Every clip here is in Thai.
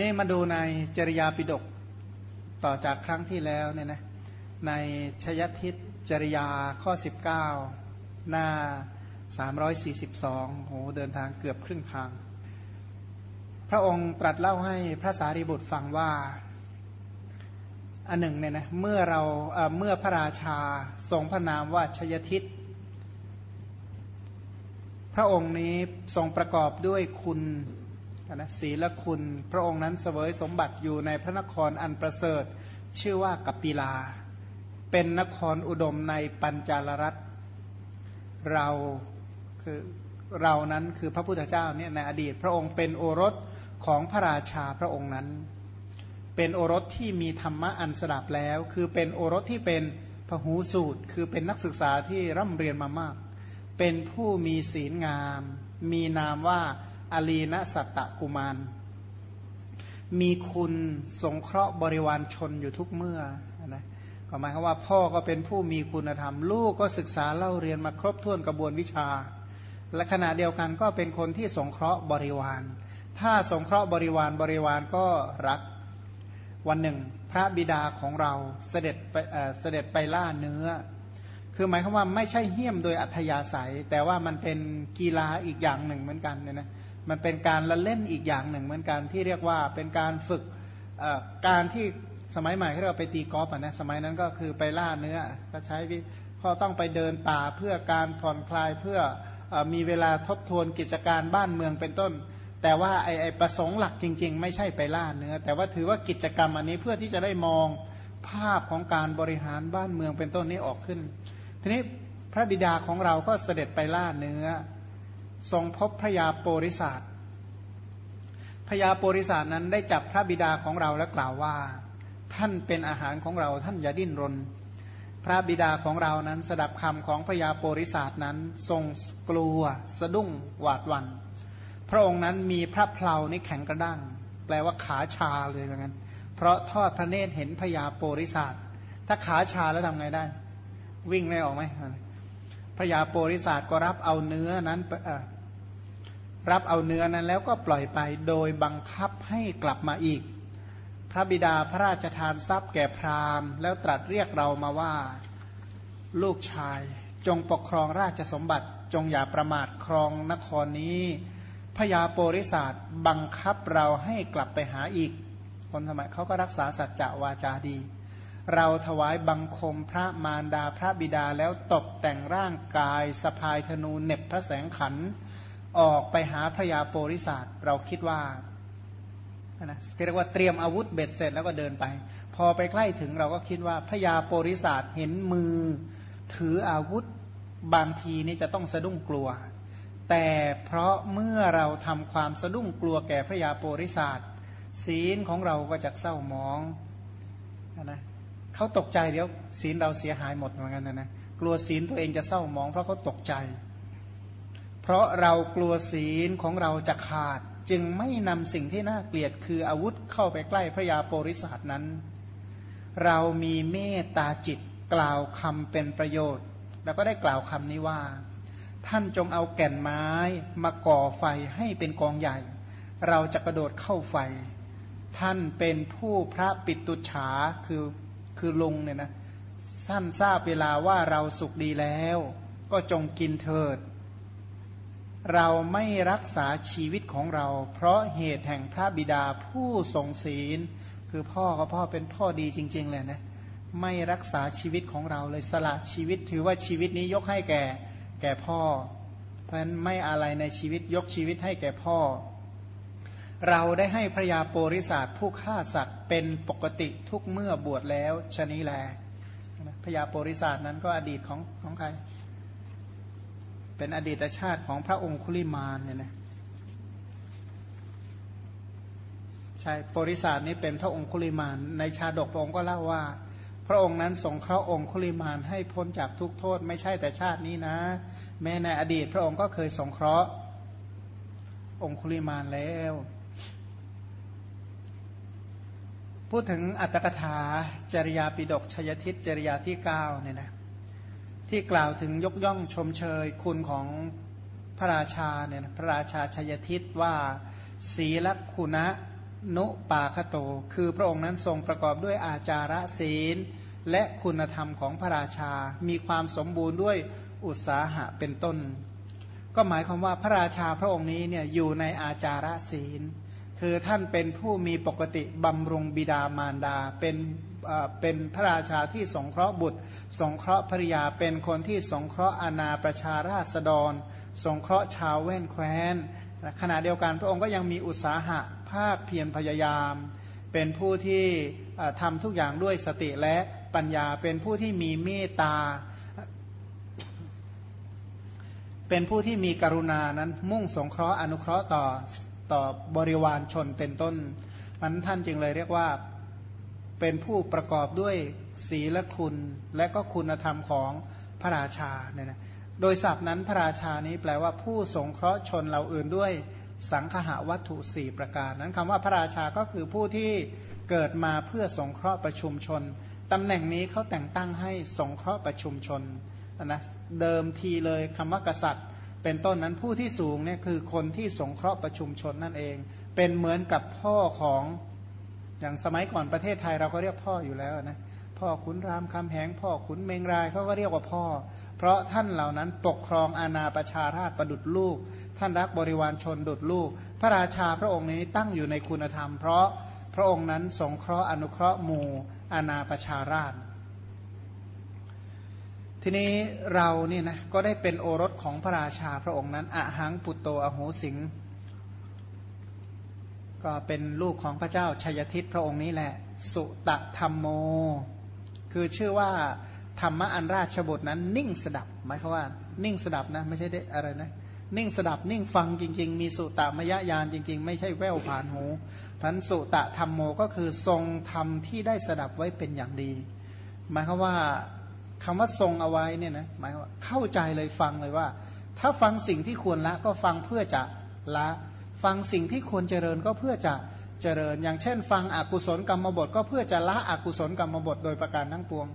นี่มาดูในจริยาปิฎกต่อจากครั้งที่แล้วเนี่ยนะในชยทิศจริยาข้อ 19 หน้า 342โหเดินทางเกือบครึ่งทาง พระองค์ตรัสเล่าให้พระสารีบุตรฟังว่าอันหนึ่งเนี่ยนะเมื่อเราเมื่อพระราชาทรงพระนามว่าชยทิศพระองค์นี้ทรงประกอบด้วยคุณ นะศีลคุณพระองค์นั้นเสวยสมบัติอยู่ในพระนครอันประเสริฐ ชื่อว่ากัปปิลา เป็นนครอุดมในปัญจาลรัตเราคือเรานั้นคือพระพุทธเจ้าเนี่ยในอดีต พระองค์เป็นโอรสของพระราชาพระองค์นั้น เป็นโอรสที่มีธรรมะอันสดับแล้ว คือเป็นโอรสที่เป็นพหูสูตร คือเป็นนักศึกษาที่ร่ำเรียนมามาก เป็นผู้มีศีลงาม มีนามว่า อลีนสัตตกุมาร มีคุณสงเคราะห์บริวารชนอยู่ทุกเมื่อนะก็หมายความว่าพ่อก็เป็นผู้มีคุณธรรม ลูกก็ศึกษาเล่าเรียนมาครบถ้วนกระบวนวิชา และขณะเดียวกันก็เป็นคนที่สงเคราะห์บริวาร ถ้าสงเคราะห์บริวารบริวารก็รักวันหนึ่ง พระบิดาของเราเสด็จไปเสด็จไปล่าเนื้อ คือหมายความว่าไม่ใช่เหี้ยมโดยอัธยาศัย แต่ว่ามันเป็นกีฬาอีกอย่างหนึ่งเหมือนกันเนี่ยนะมันเป็นการละเล่นอีกอย่างหนึ่งเหมือนกัน ที่เรียกว่าเป็นการฝึกการที่สมัยใหม่ที่เราไปตีกอล์ฟนะสมัยนั้นก็คือไปล่าเนื้อก็ใช้พอต้องไปเดินป่าเพื่อการผ่อนคลายเพื่ออมีเวลาทบทวนกิจการบ้านเมืองเป็นต้น แต่ว่าไอไอประสงค์หลักจริง ๆ ไม่ใช่ไปล่าเนื้อ แต่ว่าถือว่ากิจกรรมอันนี้เพื่อที่จะได้มองภาพของการบริหารบ้านเมืองเป็นต้นนี้ออกขึ้น ทีนี้พระบิดาของเราก็เสด็จไปล่าเนื้อ ทรงพบพระยาโปริศาสพระยาโปริศาสนั้นได้จับพระบิดาของเราและกล่าวว่า ท่านเป็นอาหารของเราท่านอย่าดิ้นรน พระบิดาของเรานั้นสดับคำของพระยาโปริศาสนั้น ทรงกลัว สะดุ้งหวาดวัน พระองค์นั้นมีพระเพลานี่แข็งกระด้างแปลว่าขาชาเลยเหมือนกันเพราะทอดพระเนตรเห็นพยาโปริศาสถ้าขาชาแล้วทำไงได้ วิ่งได้ออกไหมพระยาโปริศาสก็รับเอาเนื้อนั้นรับเอาเนื้อนั้นแล้วก็ปล่อยไปโดยบังคับให้กลับมาอีก พระบิดาพระราชทานทรัพย์แก่พราหมณ์ แล้วตรัสเรียกเรามาว่าลูกชายจงปกครองราชสมบัติจงอย่าประมาทครองนครนี้พญาโปริศาสบังคับเราให้กลับไปหาอีก คนสมัยเขาก็รักษาสัจจะวาจาดี เราถวายบังคมพระมารดาพระบิดาแล้วตกแต่งร่างกายสะพายธนูเน็บพระแสงขัน ออกไปหาพระยาโปริศาสเราคิดว่านะเรียกว่าเตรียมอาวุธเบ็ดเสร็จแล้วก็เดินไป พอไปใกล้ถึงเราก็คิดว่าพระยาโปริศาสเห็นมือถืออาวุธบางทีนี่จะต้องสะดุ้งกลัว แต่เพราะเมื่อเราทำความสะดุ้งกลัวแก่พระยาโปริศาสศีลของเราก็จะเศร้ามองนะ เขาตกใจเดี๋ยวศีลเราเสียหายหมดเหมือนกันนะนะกลัวศีลตัวเองจะเศร้ามองเพราะเขาตกใจ เพราะเรากลัวศีลของเราจะขาด จึงไม่นำสิ่งที่น่าเกลียดคืออาวุธเข้าไปใกล้พระยาโปริศาสนั้น เรามีเมตตาจิตกล่าวคำเป็นประโยชน์ แล้วก็ได้กล่าวคำนี้ว่า ท่านจงเอาแก่นไม้มาก่อไฟให้เป็นกองใหญ่ เราจะกระโดดเข้าไฟ ท่านเป็นผู้พระปิตุฉาคือ คือลุงเนี่ยนะท่านทราบเวลาว่าเราสุขดีแล้ว ก็จงกินเถิด เราไม่รักษาชีวิตของเรา เพราะเหตุแห่งพระบิดาผู้ทรงศีล คือพ่อก็พ่อเป็นพ่อดีจริง ๆ เลยนะไม่รักษาชีวิตของเราเลยสละชีวิตถือว่าชีวิตนี้ยกให้แก่ แก่พ่อ เพราะฉะนั้นไม่อะไรในชีวิตยกชีวิตให้แก่พ่อ เราได้ให้พระยาโปริศาสผู้ฆ่าสัตว์เป็นปกติทุกเมื่อบวชแล้วชนี้แลพระยาโปริศาสนั้นก็อดีตของของใคร เป็นอดีตชาติของพระองคุลิมานเนี่ยนะใช่ปริศาสนี้เป็นพระองคุลิมาน ในชาดกพระองค์ก็เล่าว่า พระองค์นั้นสงเคราะห์องคุลิมานให้พ้นจากทุกโทษ ไม่ใช่แต่ชาตินี้นะ แม้ในอดีตพระองค์ก็เคยสงเคราะห์องคุลิมานแล้ว พูดถึงอัตถกถาจริยาปิดกชยทิศจริยาที่เก้าเนี่ยนะที่กล่าวถึงยกย่องชมเชยคุณของพระราชาเนี่ยพระราชาชยทิศว่าศีลคุณะนุปาคโต คือพระองค์นั้นทรงประกอบด้วยอาจาระศีล และคุณธรรมของพระราชา มีความสมบูรณ์ด้วยอุตสาหะเป็นต้น ก็หมายความว่าพระราชาพระองค์นี้เนี่ยอยู่ในอาจาระศีล คือท่านเป็นผู้มีปกติบำรุงบิดามารดา เป็นเป็นพระราชาที่สงเคราะห์บุตร สงเคราะห์ภริยาเป็นคนที่สงเคราะห์อาณาประชาราษฎร สงเคราะห์ชาวแว่นแคว้นขณะเดียวกันพระองค์ก็ยังมีอุตสาหะภาคเพียรพยายาม เป็นผู้ที่ทำทุกอย่างด้วยสติและปัญญาเป็นผู้ที่มีเมตตา เป็นผู้ที่มีกรุณานั้นมุ่งสงเคราะห์อนุเคราะห์ต่อ ต่อบริวารชนเป็นต้นมันท่านจึงเลยเรียกว่าเป็นผู้ประกอบด้วยศีลคุณและก็คุณธรรมของพระราชาเนี่ยนะโดยศัพท์นั้นพระราชานี้แปลว่าผู้สงเคราะห์ชนเราอื่นด้วยสังคหวัตถุสี่ประการ นั้นคำว่าพระราชาก็คือผู้ที่เกิดมาเพื่อสงเคราะห์ประชุมชนตำแหน่งนี้เขาแต่งตั้งให้สงเคราะห์ประชุมชนนะเดิมทีเลยคำว่ากษัตริย์ เป็นต้นนั้นผู้ที่สูงเนี่ยคือคนที่สงเคราะห์ประชุมชนนั่นเอง เป็นเหมือนกับพ่อของอย่างสมัยก่อนประเทศไทยเราก็เรียกพ่ออยู่แล้วนะพ่อขุนรามคำแหงพ่อขุนเมงรายเขาก็เรียกว่าพ่อ เพราะท่านเหล่านั้นปกครองอาณาประชาราชประดุดลูก ท่านรักบริวารชนดุดลูก พระราชาพระองค์นี้ตั้งอยู่ในคุณธรรม เพราะพระองค์นั้นสงเคราะห์อนุเคราะห์หมู่อาณาประชาราช ทีนี้เรานี่นะก็ได้เป็นโอรสของพระราชาพระองค์นั้นอะหังปุตโตอโหสิง ก็เป็นลูกของพระเจ้าชัยทิตพระองค์นี้แหละ สุตธรรมโม คือชื่อว่าธรรมะอันราชบุตรนั้น นิ่งสดับหมายความว่า นิ่งสดับนะ ไม่ใช่ได้อะไรนะ นิ่งสดับนิ่งฟังจริง ๆ มีสุตมยญาณจริง ๆ ไม่ใช่แววผ่านหูพันสุตธรรมโมก็คือทรงธรรมที่ได้สดับไว้เป็นอย่างดี หมายความว่า คำว่าทรงเอาไว้เนี่ยนะหมายว่าเข้าใจเลยฟังเลยว่า ถ้าฟังสิ่งที่ควรละก็ฟังเพื่อจะละ ฟังสิ่งที่ควรเจริญก็เพื่อจะเจริญ อย่างเช่น ฟังอกุศลกรรมบทก็เพื่อจะละอกุศลกรรมบทโดยประการทั้งปวง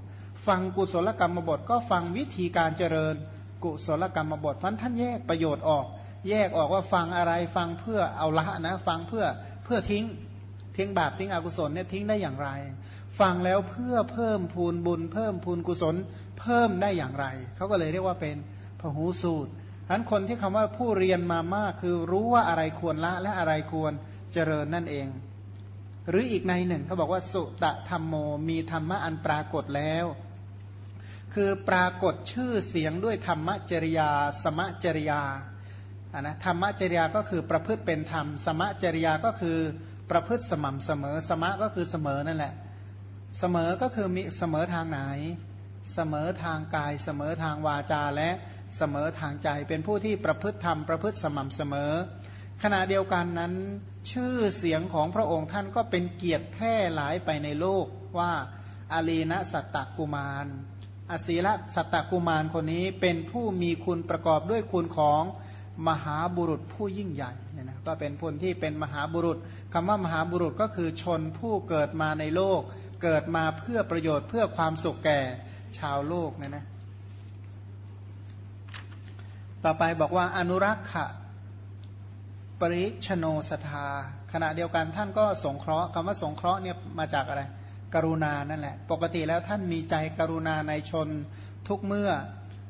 ฟังกุศลกรรมบทก็ฟังวิธีการเจริญ กุศลกรรมบทพันท่านแยกประโยชน์ออก แยกออกว่าฟังอะไรฟังเพื่อเอาละนะ ฟังเพื่อเพื่อทิ้งทิ้งบาปทิ้งอกุศลเนี่ยทิ้งได้อย่างไร ฟังแล้วเพื่อเพิ่มพูนบุญ เพิ่มพูนกุศล เพิ่มได้อย่างไร เขาก็เลยเรียกว่าเป็นพหูสูตรฉะนั้นคนที่คำว่าผู้เรียนมามากคือรู้ว่าอะไรควรละและอะไรควรเจริญนั่นเอง หรืออีกในหนึ่งเขาบอกว่าสุตะธรรมโมมีธรรมะอันปรากฏแล้ว คือปรากฏชื่อเสียงด้วยธรรมจริยา สมจริยาอ่านะธรรมจริยาก็คือประพฤติเป็นธรรม สมจริยาก็คือประพฤติสม่ำเสมอ สมะก็คือเสมอนั่นแหละ เสมอก็คือมีเสมอทางไหน เสมอทางกาย เสมอทางวาจาและเสมอทางใจ เป็นผู้ที่ประพฤติธรรมประพฤติสม่ำเสมอ ขณะเดียวกันนั้น ชื่อเสียงของพระองค์ท่านก็เป็นเกียรติแพร่หลายไปในโลกว่าอาลีนะสัตตกุมารอศีละสัตตกุมารคนนี้เป็นผู้มีคุณประกอบด้วยคุณของมหาบุรุษผู้ยิ่งใหญ่เนี่ยนะก็เป็นคนที่เป็นมหาบุรุษคำว่ามหาบุรุษก็คือชนผู้เกิดมาในโลก เกิดมาเพื่อประโยชน์เพื่อความสุขแก่ชาวโลกนี่ยนะ ต่อไปบอกว่าอนุรักษ์ะปริชโนสทา ขณะเดียวกันท่านก็สงเคราะห์คำว่าสงเคราะห์เนี่ยมาจากอะไร กรุณานั่นแหละ ปกติแล้วท่านมีใจกรุณาในชนทุกเมื่อ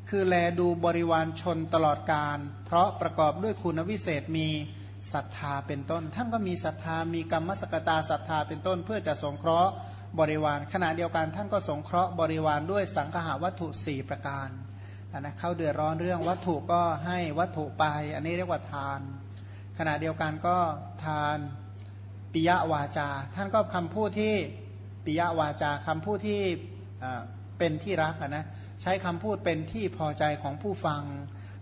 คือแลดูบริวารชนตลอดการ เพราะประกอบด้วยคุณวิเศษมีศรัทธาเป็นต้น ท่านก็มีศรัทธามีกรรมสกตาศรัทธาเป็นต้น เพื่อจะสงเคราะห์ บริวาร ขณะเดียวกันท่านก็สงเคราะห์บริวารด้วยสังหาวัตถุสี่ประการนะเข้าเดือดร้อนเรื่องวัตถุก็ให้วัตถุไป อันนี้เรียกว่าทาน ขณะเดียวกันก็ทานปิยวาจา ท่านก็คำพูดที่ปิยวาจาคำพูดที่เป็นที่รักนะใช้คำพูดเป็นที่พอใจของผู้ฟัง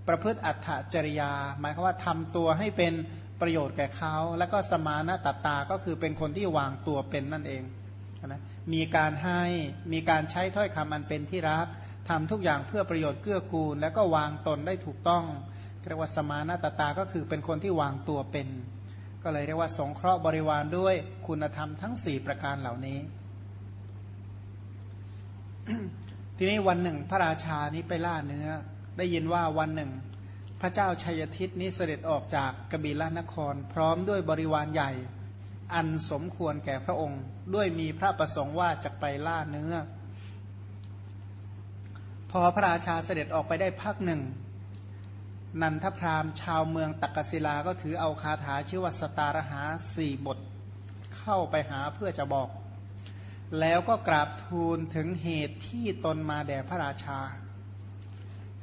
ประพฤติอัตถจริยา หมายความว่าทำตัวให้เป็นประโยชน์แก่เขา แล้วก็สมานะตัตตาก็คือเป็นคนที่วางตัวเป็นนั่นเอง นะมีการให้มีการใช้ถ้อยคำอันเป็นที่รักทำทุกอย่างเพื่อประโยชน์เกื้อกูล แล้วก็วางตนได้ถูกต้องเรียกว่าสมานาตตาก็คือเป็นคนที่วางตัวเป็น ก็เลยเรียกว่าสงเคราะห์บริวารด้วยคุณธรรมทั้ง 4 ประการเหล่านี้ ทีนี้วันหนึ่งพระราชานี้ไปล่าเนื้อ ได้ยินว่าวันหนึ่ง พระเจ้าชัยทิศนี้เสด็จออกจากกบิลนคร พร้อมด้วยบริวารใหญ่ อันสมควรแก่พระองค์ ด้วยมีพระประสงค์ว่าจะไปล่าเนื้อ พอพระราชาเสด็จออกไปได้พักหนึ่ง นันทพรามชาวเมืองตักกศิลาก็ถือเอาคาถาชื่อว่าสตารหาสี่บท เข้าไปหาเพื่อจะบอก แล้วก็กราบทูลถึงเหตุที่ตนมาแด่พระราชา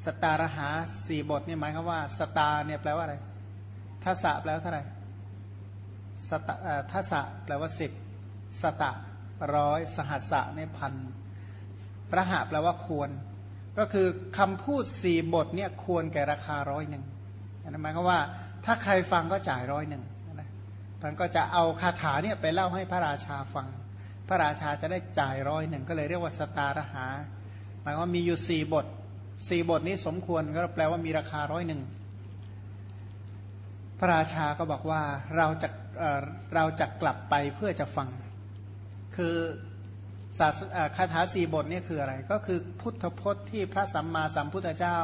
สตารหาสี่บทนี่หมายความว่า สตาเนี่ยแปลว่าอะไรทัศะแปลว่าเท่าไหร่ สตทัศะแปลว่าสิบสตะร้อยสหัสะในพันระหะแปลว่าควร ก็คือคำพูดสี่บทเนี่ยควรแก่ราคาร้อยหนึ่งนั่นหมายความว่าถ้าใครฟังก็จ่ายร้อยหนึ่งนะท่านก็จะเอาคาถาเนี่ยไปเล่าให้พระราชาฟัง พระราชาจะได้จ่ายร้อยหนึ่งก็เลยเรียกว่าสตารหา หมายว่ามีอยู่สี่บทสี่บทนี้สมควรก็แปลว่ามีราคาร้อยหนึ่งพระราชาก็บอกว่าเราจะ เราจะกลับไปเพื่อจะฟัง คือศาสคาถาสีบทนี่คืออะไร ก็คือพุทธพจน์ที่พระสัมมาสัมพุทธเจ้า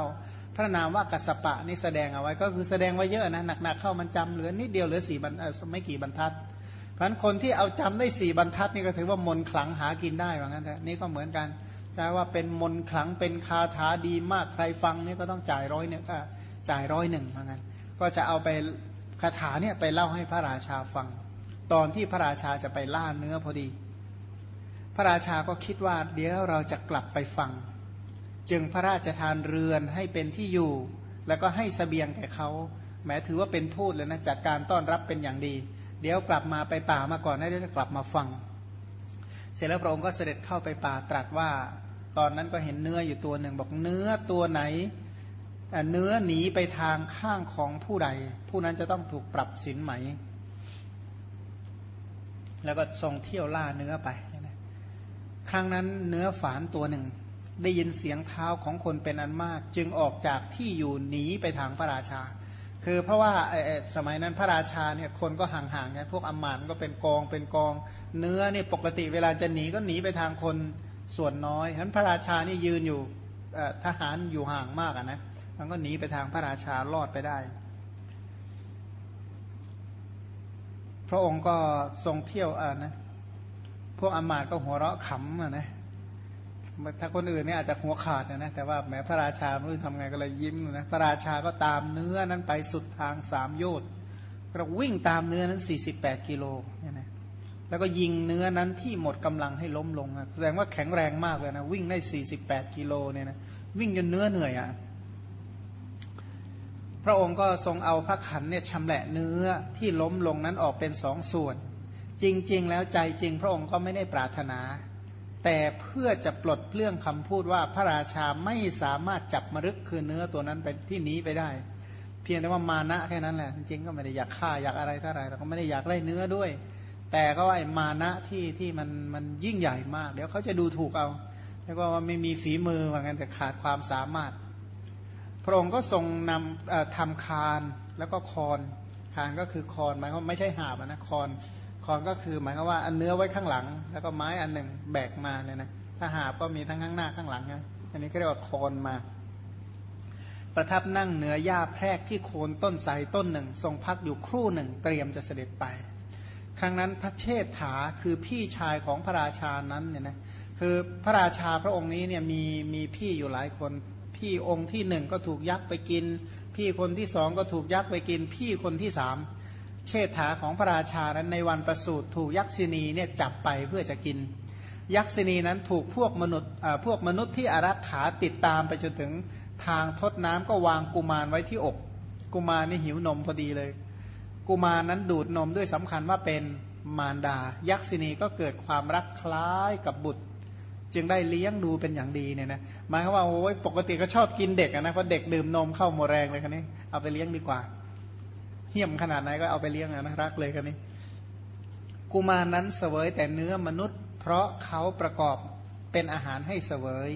พระนามว่ากัสปะนี่แสดงเอาไว้ ก็คือแสดงไว้เยอะนะหนักๆเข้ามันจำเหลือนิดเดียวเหลือสี่บรรไม่กี่บรรทัดเพราะฉะนั้นคนที่เอาจำได้สี่บรรทัดนี่ก็ถือว่ามนขลังหากินได้ว่างั้นแต่นี่ก็เหมือนกันแต่ว่าเป็นมนขลังเป็นคาถาดีมากใครฟังนี่ก็ต้องจ่ายร้อยเนี่ยจ่ายร้อยหนึ่งว่างั้นก็จะเอาไป คาถาเนี่ยไปเล่าให้พระราชาฟัง ตอนที่พระราชาจะไปล่าเนื้อพอดี พระราชาก็คิดว่า เดี๋ยวเราจะกลับไปฟัง จึงพระราชทานเรือนให้เป็นที่อยู่ แล้วก็ให้สเสบียงแก่เขาแม้ถือว่าเป็นทูตเลยนะจัดการต้อนรับเป็นอย่างดี เดี๋ยวกลับมาไปป่ามาก่อนแล้วจะกลับมาฟัง เสร็จแล้วพระองค์ก็เสด็จเข้าไปป่าตรัสว่า ตอนนั้นก็เห็นเนื้ออยู่ตัวหนึ่งบอกเนื้อตัวไหน เนื้อหนีไปทางข้างของผู้ใด ผู้นั้นจะต้องถูกปรับสินไหม แล้วก็ทรงเที่ยวล่าเนื้อไป ครั้งนั้นเนื้อฝานตัวหนึ่ง ได้ยินเสียงเท้าของคนเป็นอันมาก จึงออกจากที่อยู่หนีไปทางพระราชา คือเพราะว่าสมัยนั้นพระราชาเนี่ยคนก็ห่างๆไงพวกอมานก็เป็นกองเป็นกอง เนื้อเนี่ยปกติเวลาจะหนีก็หนีไปทางคนส่วนน้อยฉะนั้นพระราชานี่ยืนอยู่ทหารอยู่ห่างมากนะ มันก็หนีไปทางพระราชารอดไปได้ พระองค์ก็ทรงเที่ยวอ่านะพวกอมาตก็หัวเราะขำอะนะถ้าคนอื่นเนี่ยอาจจะหัวขาดนะแต่ว่าแม้พระราชาไม่รู้ทำไงก็เลยยิ้มนะพระราชาก็ตามเนื้อนั้นไปสุดทางสามโยชน์เราวิ่งตามเนื้อนั้น 48 กิโลเนี่ยนะแล้วก็ยิงเนื้อนั้นที่หมดกำลังให้ล้มลงแสดงว่าแข็งแรงมากเลยนะ วิ่งได้ 48 กิโลเนี่ยนะวิ่งจนเนื้อเหนื่อยอะ่ะ พระองค์ก็ทรงเอาพระขันเนี่ยชำแหละเนื้อที่ล้มลงนั้นออกเป็นสองส่วน จริง ๆ แล้วใจจริงพระองค์ก็ไม่ได้ปรารถนา แต่เพื่อจะปลดเปลื้องคำพูดว่าพระราชาไม่สามารถจับมรึกคือเนื้อตัวนั้นไปที่นี้ไปได้ เพียงแต่ว่ามานะแค่นั้นแหละจริงๆก็ไม่ได้อยากฆ่าอยากอะไรเท่าไรแต่ก็ไม่ได้อยากได้เนื้อด้วย แต่ก็ไอ้มานะที่ที่มันมันยิ่งใหญ่มาก เดี๋ยวเขาจะดูถูกเอาแล้วก็ว่าไม่มีฝีมือว่างั้นแต่ขาดความสามารถ พระองค์ก็ทรงนำทำคานแล้วก็คอนคานก็คือคอนหมายว่าไม่ใช่หาบนะคอนคอนก็คือหมายความว่าอันเนื้อไว้ข้างหลัง แล้วก็ไม้อันหนึ่งแบกมาเนี่ยนะถ้าหาบก็มีทั้งข้างหน้าข้างหลังนะอันนี้ก็เรียกว่าคอนมา ประทับนั่งเหนือหญ้าแพรกที่โคนต้นไทรต้นหนึ่ง ทรงพักอยู่ครู่หนึ่งเตรียมจะเสด็จไป ครั้งนั้นพระเชษฐาคือพี่ชายของพระราชานั้นเนี่ยนะคือพระราชาพระองค์นี้เนี่ยมีมีพี่อยู่หลายคน พี่องค์ที่หนึ่งก็ถูกยักษ์ไปกิน พี่คนที่สองก็ถูกยักษ์ไปกิน พี่คนที่สามเชษฐาของพระราชานั้นในวันประสูติถูกยักษินีเนี่ยจับไปเพื่อจะกิน ยักษินีนั้นถูกพวกมนุษย์พวกมนุษย์ที่อารักขาติดตามไปจนถึงทางทดน้ำก็วางกุมารไว้ที่อก กุมารนี่หิวนมพอดีเลย กุมารนั้นดูดนมด้วยสำคัญว่าเป็นมารดา ยักษินีก็เกิดความรักคล้ายกับบุตร จึงได้เลี้ยงดูเป็นอย่างดีเนี่ยนะหมายความว่าโอ้ยปกติก็ชอบกินเด็กนะเพราะเด็กดื่มนมเข้าหมดแรงเลยคันนี้เอาไปเลี้ยงดีกว่า เหี้ยมขนาดไหนก็เอาไปเลี้ยงนะรักเลยคันนี้ กุมารนั้นเสวยแต่เนื้อมนุษย์ เพราะเขาประกอบเป็นอาหารให้เสวย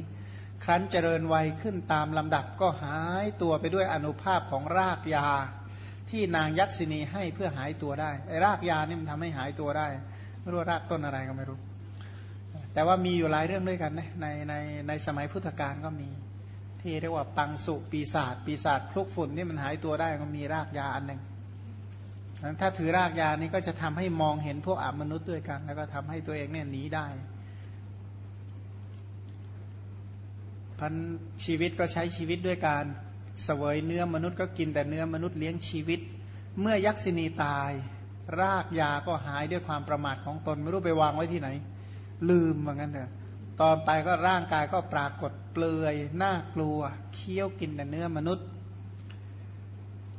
ครั้นเจริญวัยขึ้นตามลำดับก็หายตัวไปด้วยอนุภาพของรากยา ที่นางยักษินีให้เพื่อหายตัวได้ไอ้รากยานี่มันทำให้หายตัวได้ ไม่รู้รากต้นอะไรก็ไม่รู้ แต่ว่ามีอยู่หลายเรื่องด้วยกันนะในในในสมัยพุทธกาลก็มี ที่เรียกว่าปังสุปีศาจปีศาจคลุกฝุ่นนี่มันหายตัวได้ก็มีรากยาอันหนึ่งถ้าถือรากยานี้ก็จะทำให้มองเห็นพวกอมนุษย์ด้วยกัน แล้วก็ทำให้ตัวเองเนี่ยหนีได้พันชีวิตก็ใช้ชีวิตด้วยการเสวยเนื้อมนุษย์ก็กินแต่เนื้อมนุษย์เลี้ยงชีวิต เมื่อยักษินีตาย รากยาก็หายด้วยความประมาทของตนไม่รู้ไปวางไว้ที่ไหน ลืมว่างั้นเถอะตอนไปก็ร่างกายก็ปรากฏเปลือยน่ากลัว เคี้ยวกินแต่เนื้อมนุษย์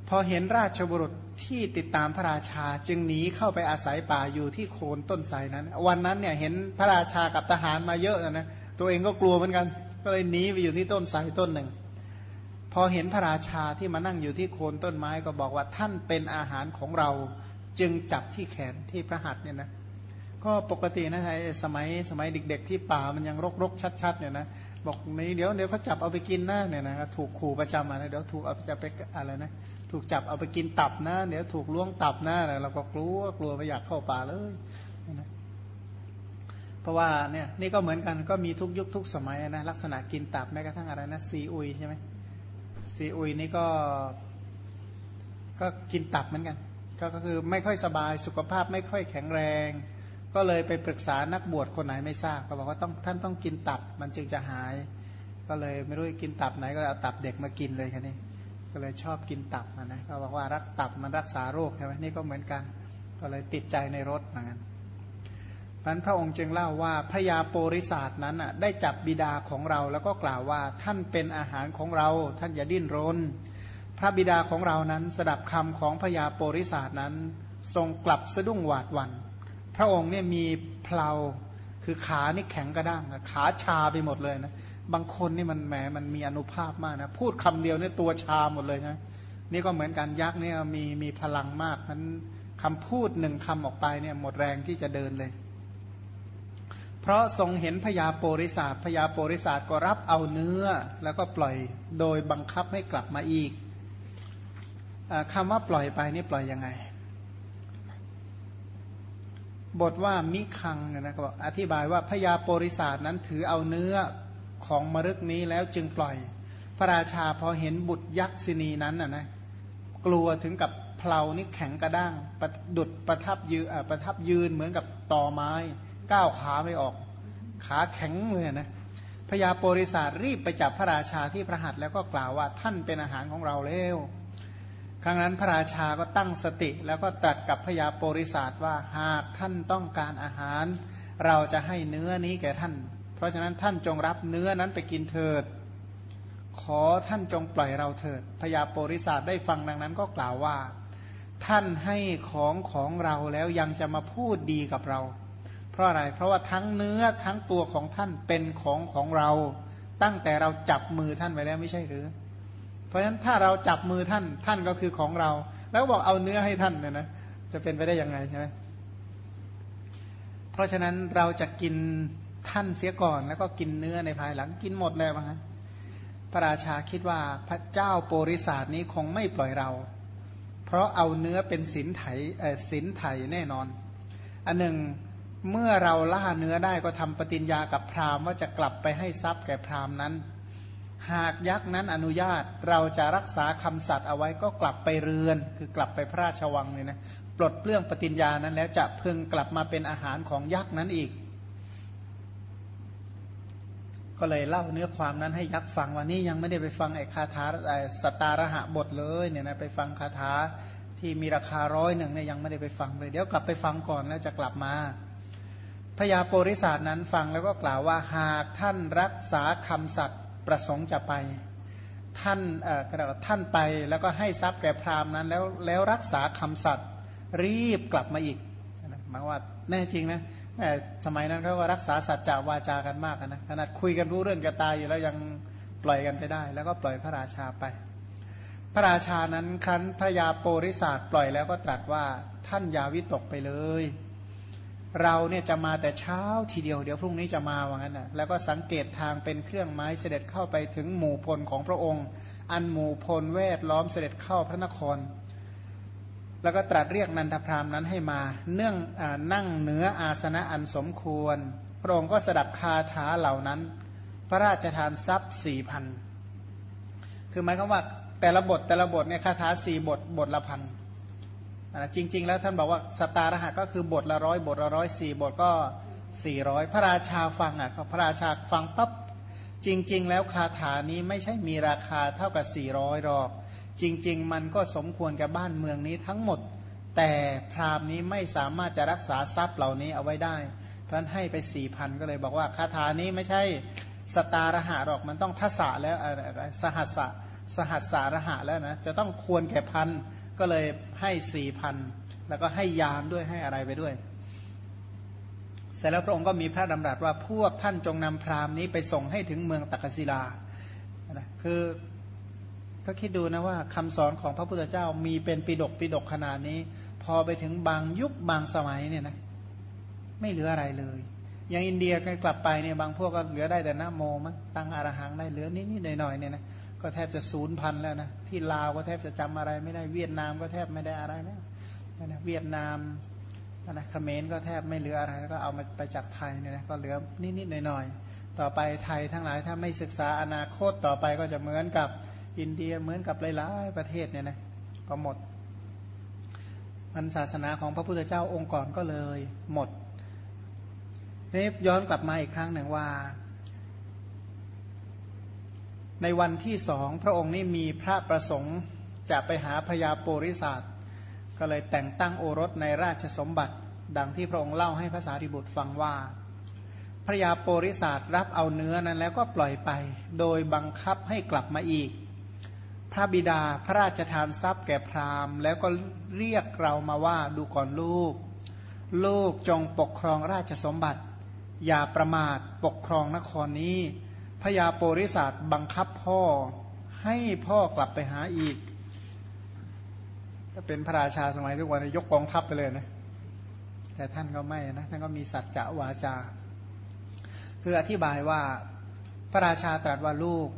พอเห็นราชบุรุษที่ติดตามพระราชาจึงหนีเข้าไปอาศัยป่าอยู่ที่โคนต้นไทรนั้น วันนั้นเนี่ยเห็นพระราชากับทหารมาเยอะนะตัวเองก็กลัวเหมือนกัน ก็เลยหนีไปอยู่ที่ต้นไทรต้นหนึ่ง พอเห็นพระราชาที่มานั่งอยู่ที่โคนต้นไม้ก็บอกว่าท่านเป็นอาหารของเราจึงจับที่แขนที่พระหัตถ์เนี่ยนะ ก็ปกตินะไอ้สมัยสมัยเด็ก ๆ ที่ป่ามันยังรกๆชัดๆเนี่ยนะบอกนี่เดี๋ยวเดี๋ยวเขาจับเอาไปกินนะเนี่ยนะถูกขู่ประจำนะเดี๋ยวถูกเอาจะไปอะไรนะถูกจับเอาไปกินตับนะ เดี๋ยวถูกล้วงตับนะเราก็กลัวกลัวไม่อยากเข้าป่าเลยนะเพราะว่าเนี่ยนี่ก็เหมือนกันก็มีทุกยุคทุกสมัยนะลักษณะกินตับแม้กระทั่งอะไรนะซีอุยใช่ไหมซีอุยนี่ก็ก็กินตับเหมือนกัน ก็คือไม่ค่อยสบายสุขภาพไม่ค่อยแข็งแรง ก็เลยไปปรึกษานักบวชคนไหนไม่ทราบ ก็บอกว่าต้องท่านต้องกินตับมันจึงจะหาย ก็เลยไม่รู้กินตับไหนก็เอาตับเด็กมากินเลยคันนี้ ก็เลยชอบกินตับนะก็บอกว่ารักตับมันรักษาโรคใช่ไหมนี่ก็เหมือนกัน ก็เลยติดใจในรสเหมือนกันนั้นพระองค์จึงเล่าว่าพระยาโปริศาสนั้นอะได้จับบิดาของเราแล้วก็กล่าวว่าท่านเป็นอาหารของเรา ท่านอย่าดิ้นรน พระบิดาของเรานั้นสดับคำของพระยาโปริศาสนั้น ทรงกลับสะดุ้งหวาดวัน พระองค์เนี่ยมีเพลาคือขานี่แข็งกระด้างขาชาไปหมดเลยนะบางคนนี่มันแหมมันมีอนุภาพมากนะพูดคำเดียวเนี่ยตัวชาหมดเลยนะนี่ก็เหมือนกันยักษ์เนี่ยมีมีพลังมากนั้นคำพูดหนึ่งคำออกไปเนี่ยหมดแรงที่จะเดินเลย เพราะทรงเห็นพญาโปริศาสพญาโปริศาสก็รับเอาเนื้อแล้วก็ปล่อยโดยบังคับให้กลับมาอีกอคำว่าปล่อยไปนี่ปล่อยยังไง บทว่ามิคังเนี่ยนะก็บอกอธิบายว่าพญาโปริศาสนั้นถือเอาเนื้อของมรึกนี้แล้วจึงปล่อย พระราชาพอเห็นบุตรยักษินีนั้นน่ะนะกลัวถึงกับเพลานี่แข็งกระด้างประดุดประทับยืนประทับยืนเหมือนกับต่อไม้ ก้าวขาไม่ออก ขาแข็งเลยนะพญาโปริศาสรีบไปจับพระราชาที่พระหัตแล้วก็กล่าวว่าท่านเป็นอาหารของเราแล้ว รั้งนั้นพระราชาก็ตั้งสติ แล้วก็ตรัสกับพญาโปริศาสว่าหากท่านต้องการอาหาร เราจะให้เนื้อนี้แก่ท่าน เพราะฉะนั้นท่านจงรับเนื้อนั้นไปกินเถิด ขอท่านจงปล่อยเราเถิดพญาโปริศาสได้ฟังดังนั้นก็กล่าวว่า ท่านให้ของของเราแล้วยังจะมาพูดดีกับเรา เพราะอะไรเพราะว่าทั้งเนื้อทั้งตัวของท่านเป็นของของเรา ตั้งแต่เราจับมือท่านไว้แล้วไม่ใช่หรือเพราะฉะนั้นถ้าเราจับมือท่านท่านก็คือของเรา แล้วบอกเอาเนื้อให้ท่านเนี่ยนะจะเป็นไปได้ยังไงใช่ไหมเพราะฉะนั้นเราจะกินท่านเสียก่อน แล้วก็กินเนื้อในภายหลังกินหมดเลยว่างั้นพระราชาคิดว่าพระเจ้าโปริศาสนี้คงไม่ปล่อยเรา เพราะเอาเนื้อเป็นสินไถสินไถแน่นอน อันหนึ่งเมื่อเราล่าเนื้อได้ก็ทำปฏิญญากับพราหมณ์ว่าจะกลับไปให้ทรัพย์แก่พราหมณ์นั้น หากยักษ์นั้นอนุญาตเราจะรักษาคำสัตว์เอาไว้ก็กลับไปเรือน คือกลับไปพระราชวังเลยนะปลดเปลื้องปฏิญญานั้นแล้วจะพึงกลับมาเป็นอาหารของยักษ์นั้นอีก ก็เลยเล่าเนื้อความนั้นให้ยักษ์ฟังวันนี้ยังไม่ได้ไปฟังไอ้คาถาไอสตารหะบทเลยเนี่ยนะไปฟังคาถาที่มีราคาร้อยหนึ่งเนี่ยยังไม่ได้ไปฟังเลย เดี๋ยวกลับไปฟังก่อนแล้วจะกลับมาพญาโปริศาสนั้นฟังแล้วก็กล่าวว่าหากท่านรักษาคำสัตว์ ประสงค์จะไป ท่านเอ่อท่านไปแล้วก็ให้ทรัพย์แก่พราหมณ์นั้น แล้วแล้วรักษาคำสัตย์รีบกลับมาอีกหมายว่าแน่จริงนะแม่สมัยนั้นเขาก็รักษาสัจจาวาจากันมากนะขนาดคุยกันรู้เรื่องกระตายอยู่แล้วยังปล่อยกันไปได้ แล้วก็ปล่อยพระราชาไป พระราชานั้นครั้นพระยาโปริศาสปล่อยแล้วก็ตรัสว่าท่านยาวิตกไปเลย เราเนี่ยจะมาแต่เช้าทีเดียวเดี๋ยวพรุ่งนี้จะมาว่างั้นนะแล้วก็สังเกตทางเป็นเครื่องไม้เสด็จเข้าไปถึงหมู่พลของพระองค์ อันหมู่พลแวดล้อมเสด็จเข้าพระนคร แล้วก็ตรัสเรียกนันทพรามนั้นให้มา เนื่องอนั่งเหนืออาสนะอันสมควร พระองค์ก็สดับคาถาเหล่านั้น พระราชทานทรัพย์สี่พันคือหมายความว่าแต่ละบทแต่ละบทเนี่ยคาถาสี่บทบทละพัน จริง ๆ แล้วท่านบอกว่าสตารหัสก็คือบทละร้อยบทละร้อยสี่บทก็สี่ร้อยพระราชาฟังอะพระราชาฟังปั๊บจริง ๆ แล้วคาถานี้ไม่ใช่มีราคาเท่ากับสี่ร้อยหรอก จริง ๆ มันก็สมควรกับบ้านเมืองนี้ทั้งหมด แต่พราหมณ์นี้ไม่สามารถจะรักษาทรัพย์เหล่านี้เอาไว้ได้ท่านให้ไปสี่พันก็เลยบอกว่าคาถานี้ไม่ใช่สตารหะหรอกมันต้องทัศะแล้วสหัสสะสหัสสารหะแล้วนะจะต้องควรแก่พัน ก็เลยให้สี่พันแล้วก็ให้ยามด้วยให้อะไรไปด้วย เสร็จแล้วพระองค์ก็มีพระดำรัสว่าพวกท่านจงนำพราหมณ์นี้ไปส่งให้ถึงเมืองตักศิลาคือก็คิดดูนะว่าคำสอนของพระพุทธเจ้ามีเป็นปิดกปิดกขนาดนี้ พอไปถึงบางยุคบางสมัยเนี่ยนะไม่เหลืออะไรเลย อย่างอินเดียกลับไปเนี่ยบางพวกก็เหลือได้แต่นะโมมั้งตั้งอารหังได้เหลือนิดๆหน่อยๆเนี่ยนะ ก็แทบจะศูนย์พันแล้วนะที่ลาวก็แทบจะจำอะไรไม่ได้เวียดนามก็แทบไม่ได้อะไรแล้วนะเวียดนามนะเขมรก็แทบไม่เหลืออะไรแล้วก็เอามาไปจากไทยเนี่ยนะก็เหลือนิดๆหน่อยๆต่อไปไทยทั้งหลายถ้าไม่ศึกษาอนาคตต่อไปก็จะเหมือนกับอินเดียเหมือนกับหลายๆประเทศเนี่ยนะก็หมดมันศาสนาของพระพุทธเจ้าองค์ก่อนก็เลยหมดนี่ย้อนกลับมาอีกครั้งหนึ่งว่า ในวันที่สองพระองค์นี้มีพระประสงค์จะไปหาพญาโปริศาสก็เลยแต่งตั้งโอรสในราชสมบัติ ดังที่พระองค์เล่าให้ภาษาริบุตรฟังว่า พระยาโปริศาสรับเอาเนื้อนั้นแล้วก็ปล่อยไป โดยบังคับให้กลับมาอีก พระบิดาพระราชทานทรัพย์แก่พราหมณ์ แล้วก็เรียกเรามาว่าดูก่อนลูก ลูกจงปกครองราชสมบัติ อย่าประมาทปกครองนครนี้ พญาโปริศาสบังคับพ่อให้พ่อกลับไปหาอีก ถ้าเป็นพระราชาสมัยทุกวันยกกองทัพไปเลยนะ แต่ท่านก็ไม่นะ ท่านก็มีสัจจะวาจา คืออธิบายว่าพระราชาตรัสว่าลูก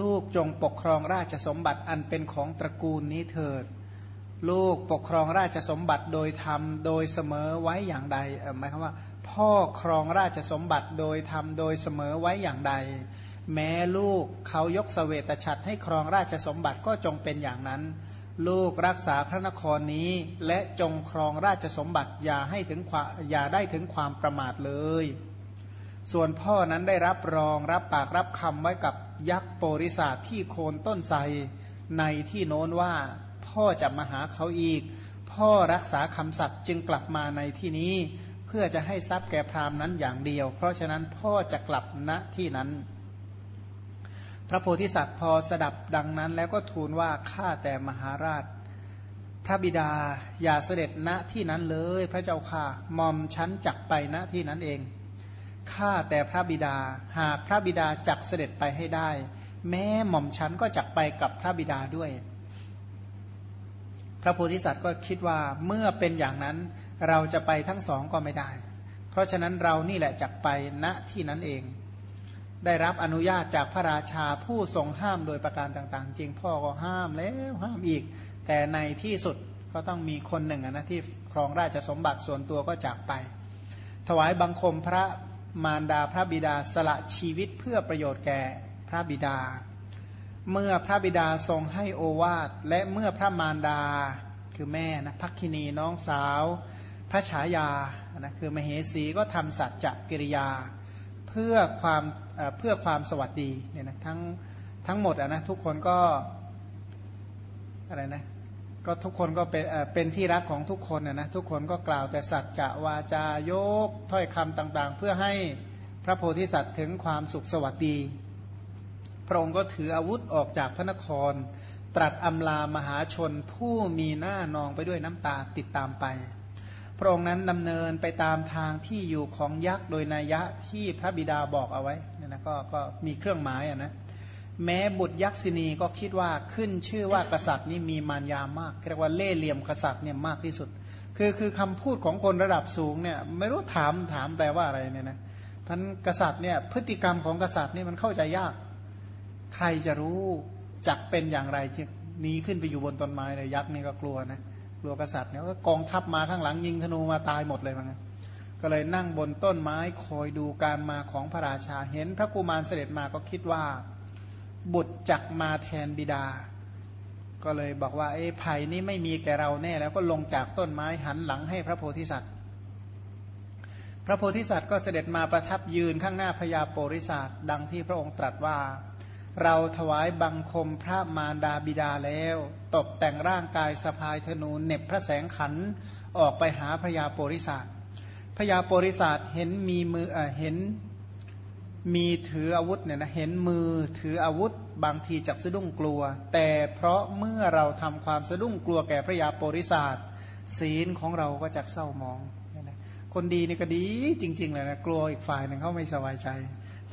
ลูกจงปกครองราชสมบัติอันเป็นของตระกูลนี้เถิด ลูกปกครองราชสมบัติโดยธรรมโดยเสมอไว้อย่างใดหมายความว่า พ่อครองราชสมบัติโดยทำโดยเสมอไว้อย่างใด แม้ลูกเขายกสเสวตฉัตรให้ครองราชสมบัติก็จงเป็นอย่างนั้น ลูกรักษาพระนครนี้และจงครองราชสมบัติอย่าให้ถึงอย่าได้ถึงความประมาทเลย ส่วนพ่อนั้นได้รับรองรับปากรับคำไว้กับยักษ์โปริศาสที่โคนต้นไทรในที่โน้นว่าพ่อจะมาหาเขาอีก พ่อรักษาคำสัตย์จึงกลับมาในที่นี้ พื่อจะให้ทรัพย์แก่พราหมณ์นั้นอย่างเดียว เพราะฉะนั้นพ่อจะกลับณที่นั้น พระโพธิสัตว์พอสดับดังนั้น แล้วก็ทูลว่าข้าแต่มหาราช พระบิดาอย่าเสด็จณที่นั้นเลย พระเจ้าค่ะมอมชั้นจักไปณที่นั้นเองข้าแต่พระบิดาหากพระบิดาจักเสด็จไปให้ได้ แม้หม่อมชั้นก็จักไปกับพระบิดาด้วย พระโพธิสัตว์ก็คิดว่าเมื่อเป็นอย่างนั้น เราจะไปทั้งสองก็ไม่ได้ เพราะฉะนั้นเรานี่แหละจักไปณที่นั้นเอง ได้รับอนุญาตจากพระราชาผู้ทรงห้ามโดยประการต่างๆ จริงพ่อก็ห้ามแล้วห้ามอีก แต่ในที่สุดก็ต้องมีคนหนึ่งนะที่ครองราชสมบัติส่วนตัวก็จากไป ถวายบังคมพระมารดาพระบิดาสละชีวิตเพื่อประโยชน์แก่พระบิดา เมื่อพระบิดาทรงให้โอวาทและเมื่อพระมารดาคือแม่นะพักคินีน้องสาว พระฉายานะคือมเหสีก็ทำสัจจะกิริยา เพื่อความเพื่อความสวัสดีเนี่ยนะทั้งทั้งหมดนะทุกคนก็อะไรนะก็ทุกคนก็เป็นเป็นที่รักของทุกคนนะทุกคนก็กล่าวแต่สัจจะวาจายกถ้อยคำต่างๆ เพื่อให้พระโพธิสัตว์ถึงความสุขสวัสดี พระองค์ก็ถืออาวุธออกจากพระนคร ตรัสอำลามหาชนผู้มีหน้านองไปด้วยน้ำตาติดตามไป ระองค์นั้นดำเนินไปตามทางที่อยู่ของยักษ์โดยนัยยะที่พระบิดาบอกเอาไว้เนี่ยนะก็ก็มีเครื่องหมายอะนะแม้บุตรยักษินีก็คิดว่าขึ้นชื่อว่ากษัตริย์นี่มีมารยามากเรียกว่าเล่เหลี่ยมกษัตริย์เนี่ยมากที่สุด คือคือคำพูดของคนระดับสูงเนี่ยไม่รู้ถามถามแปลว่าอะไรเนี่ยนะพันกษัตริย์เนี่ยพฤติกรรมของกษัตริย์นี่มันเข้าใจยาก ใครจะรู้จักเป็นอย่างไรจึงนี้ขึ้นไปอยู่บนต้นไม้เลยยักษ์นี่ก็กลัวนะ กลัวกษัตริย์เนี่ยก็กองทัพมาข้างหลังยิงธนูมาตายหมดเลยมั้งก็เลยนั่งบนต้นไม้คอยดูการมาของพระราชาเห็นพระกุมารเสด็จมาก็คิดว่า บุตรจักมาแทนบิดา ก็เลยบอกว่าไอ้ภัยนี้ไม่มีแก่เราแน่ แล้วก็ลงจากต้นไม้หันหลังให้พระโพธิสัตว์ พระโพธิสัตว์ก็เสด็จมาประทับยืนข้างหน้าพญาโปริศาสดังที่พระองค์ตรัสว่า เราถวายบังคมพระมารดาบิดาแล้ว ตกแต่งร่างกายสะพายธนูเน็บพระแสงขันออกไปหาพญาโปริศาสพญาโปริศาสเห็นมีมือเอเห็นมีถืออาวุธเนี่ยนะเห็นมือถืออาวุธบางทีจักสะดุ้งกลัว แต่เพราะเมื่อเราทำความสะดุ้งกลัวแก่พระยาโปริศาสศีลของเราก็จะเศร้ามอง คนดีนี่ก็ดีจริง ๆ เลยนะกลัวอีกฝ่ายหนึ่งเขาไม่สบายใจ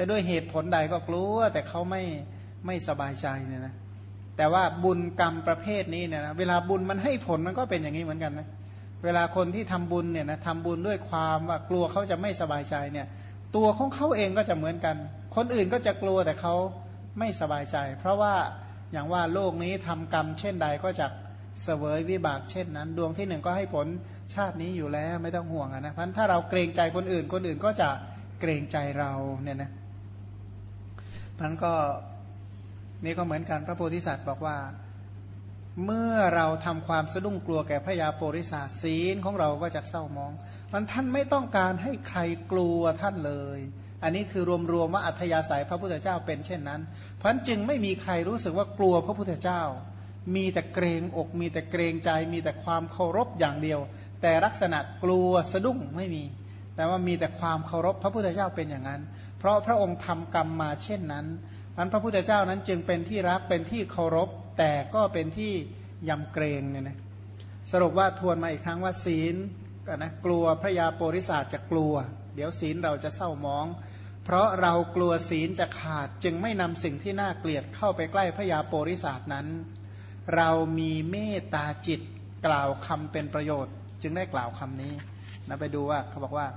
จะด้วยเหตุผลใดก็กลัว แต่เขาไม่ไม่สบายใจเนี่ยนะแต่ว่าบุญกรรมประเภทนี้เนี่ยนะเวลาบุญมันให้ผลมันก็เป็นอย่างนี้เหมือนกันนะเวลาคนที่ทำบุญเนี่ยนะทำบุญด้วยความว่ากลัวเขาจะไม่สบายใจเนี่ย ตัวของเขาเองก็จะเหมือนกัน คนอื่นก็จะกลัวแต่เขาไม่สบายใจ เพราะว่าอย่างว่าโลกนี้ทำกรรม เช่นใดก็จะเสวยวิบากเช่นนั้น ดวงที่หนึ่งก็ให้ผลชาตินี้อยู่แล้วไม่ต้องห่วงนะเพราะถ้าเราเกรงใจคนอื่น คนอื่นก็จะเกรงใจเราเนี่ยนะ พันก็นี่ก็เหมือนกันพระโพธิสัตว์บอกว่า เมื่อเราทำความสะดุ้งกลัวแก่พระยาโปริศาศีลของเราก็จะเศร้ามองมันท่านไม่ต้องการให้ใครกลัวท่านเลย อันนี้คือรวมๆว่าอัธยาศัยพระพุทธเจ้าเป็นเช่นนั้น เพราะจึงไม่มีใครรู้สึกว่ากลัวพระพุทธเจ้า มีแต่เกรงอกมีแต่เกรงใจ มีแต่ความเคารพอย่างเดียว แต่ลักษณะกลัวสะดุ้งไม่มี แต่ว่ามีแต่ความเคารพพระพุทธเจ้าเป็นอย่างนั้น เพราะพระองค์ทำกรรมมาเช่นนั้นพันพระพุทธเจ้านั้นจึงเป็นที่รักเป็นที่เคารพ แต่ก็เป็นที่ยำเกรงเนี่ยนะสรุปว่าทวนมาอีกครั้งว่าศีลก็นะกลัวพระยาโปริศาสจะกลัว เดี๋ยวศีลเราจะเศร้ามอง เพราะเรากลัวศีลจะขาดจึงไม่นำสิ่งที่น่าเกลียดเข้าไปใกล้พระยาโปริศาสนั้น เรามีเมตตาจิตกล่าวคำเป็นประโยชน์ จึงได้กล่าวคำนี้นะไปดูว่าเขาบอกว่า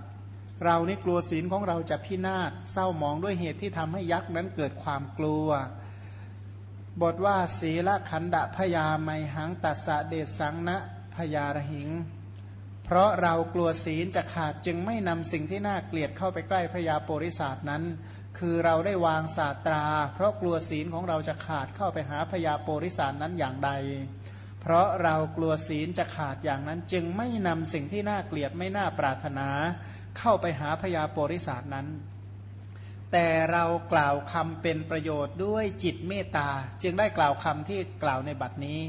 เรานี่กลัวศีลของเราจะพินาศเศร้ามองด้วยเหตุที่ทำให้ยักษ์นั้นเกิดความกลัว บทว่าศีละขันดะพยาไมหังตัสสะเดสังนะพยารหิง เพราะเรากลัวศีลจะขาดจึงไม่นำสิ่งที่น่าเกลียดเข้าไปใกล้พยาโปริศาสนั้น คือเราได้วางศาสตรา เพราะกลัวศีลของเราจะขาดเข้าไปหาพยาโปริศาสนั้นอย่างใดเพราะเรากลัวศีลจะขาดอย่างนั้นจึงไม่นำสิ่งที่น่าเกลียดไม่น่าปรารถนา เข้าไปหาพยาโปริศาสนั้น แต่เรากล่าวคำเป็นประโยชน์ด้วยจิตเมตตา จึงได้กล่าวคำที่กล่าวในบัดนี้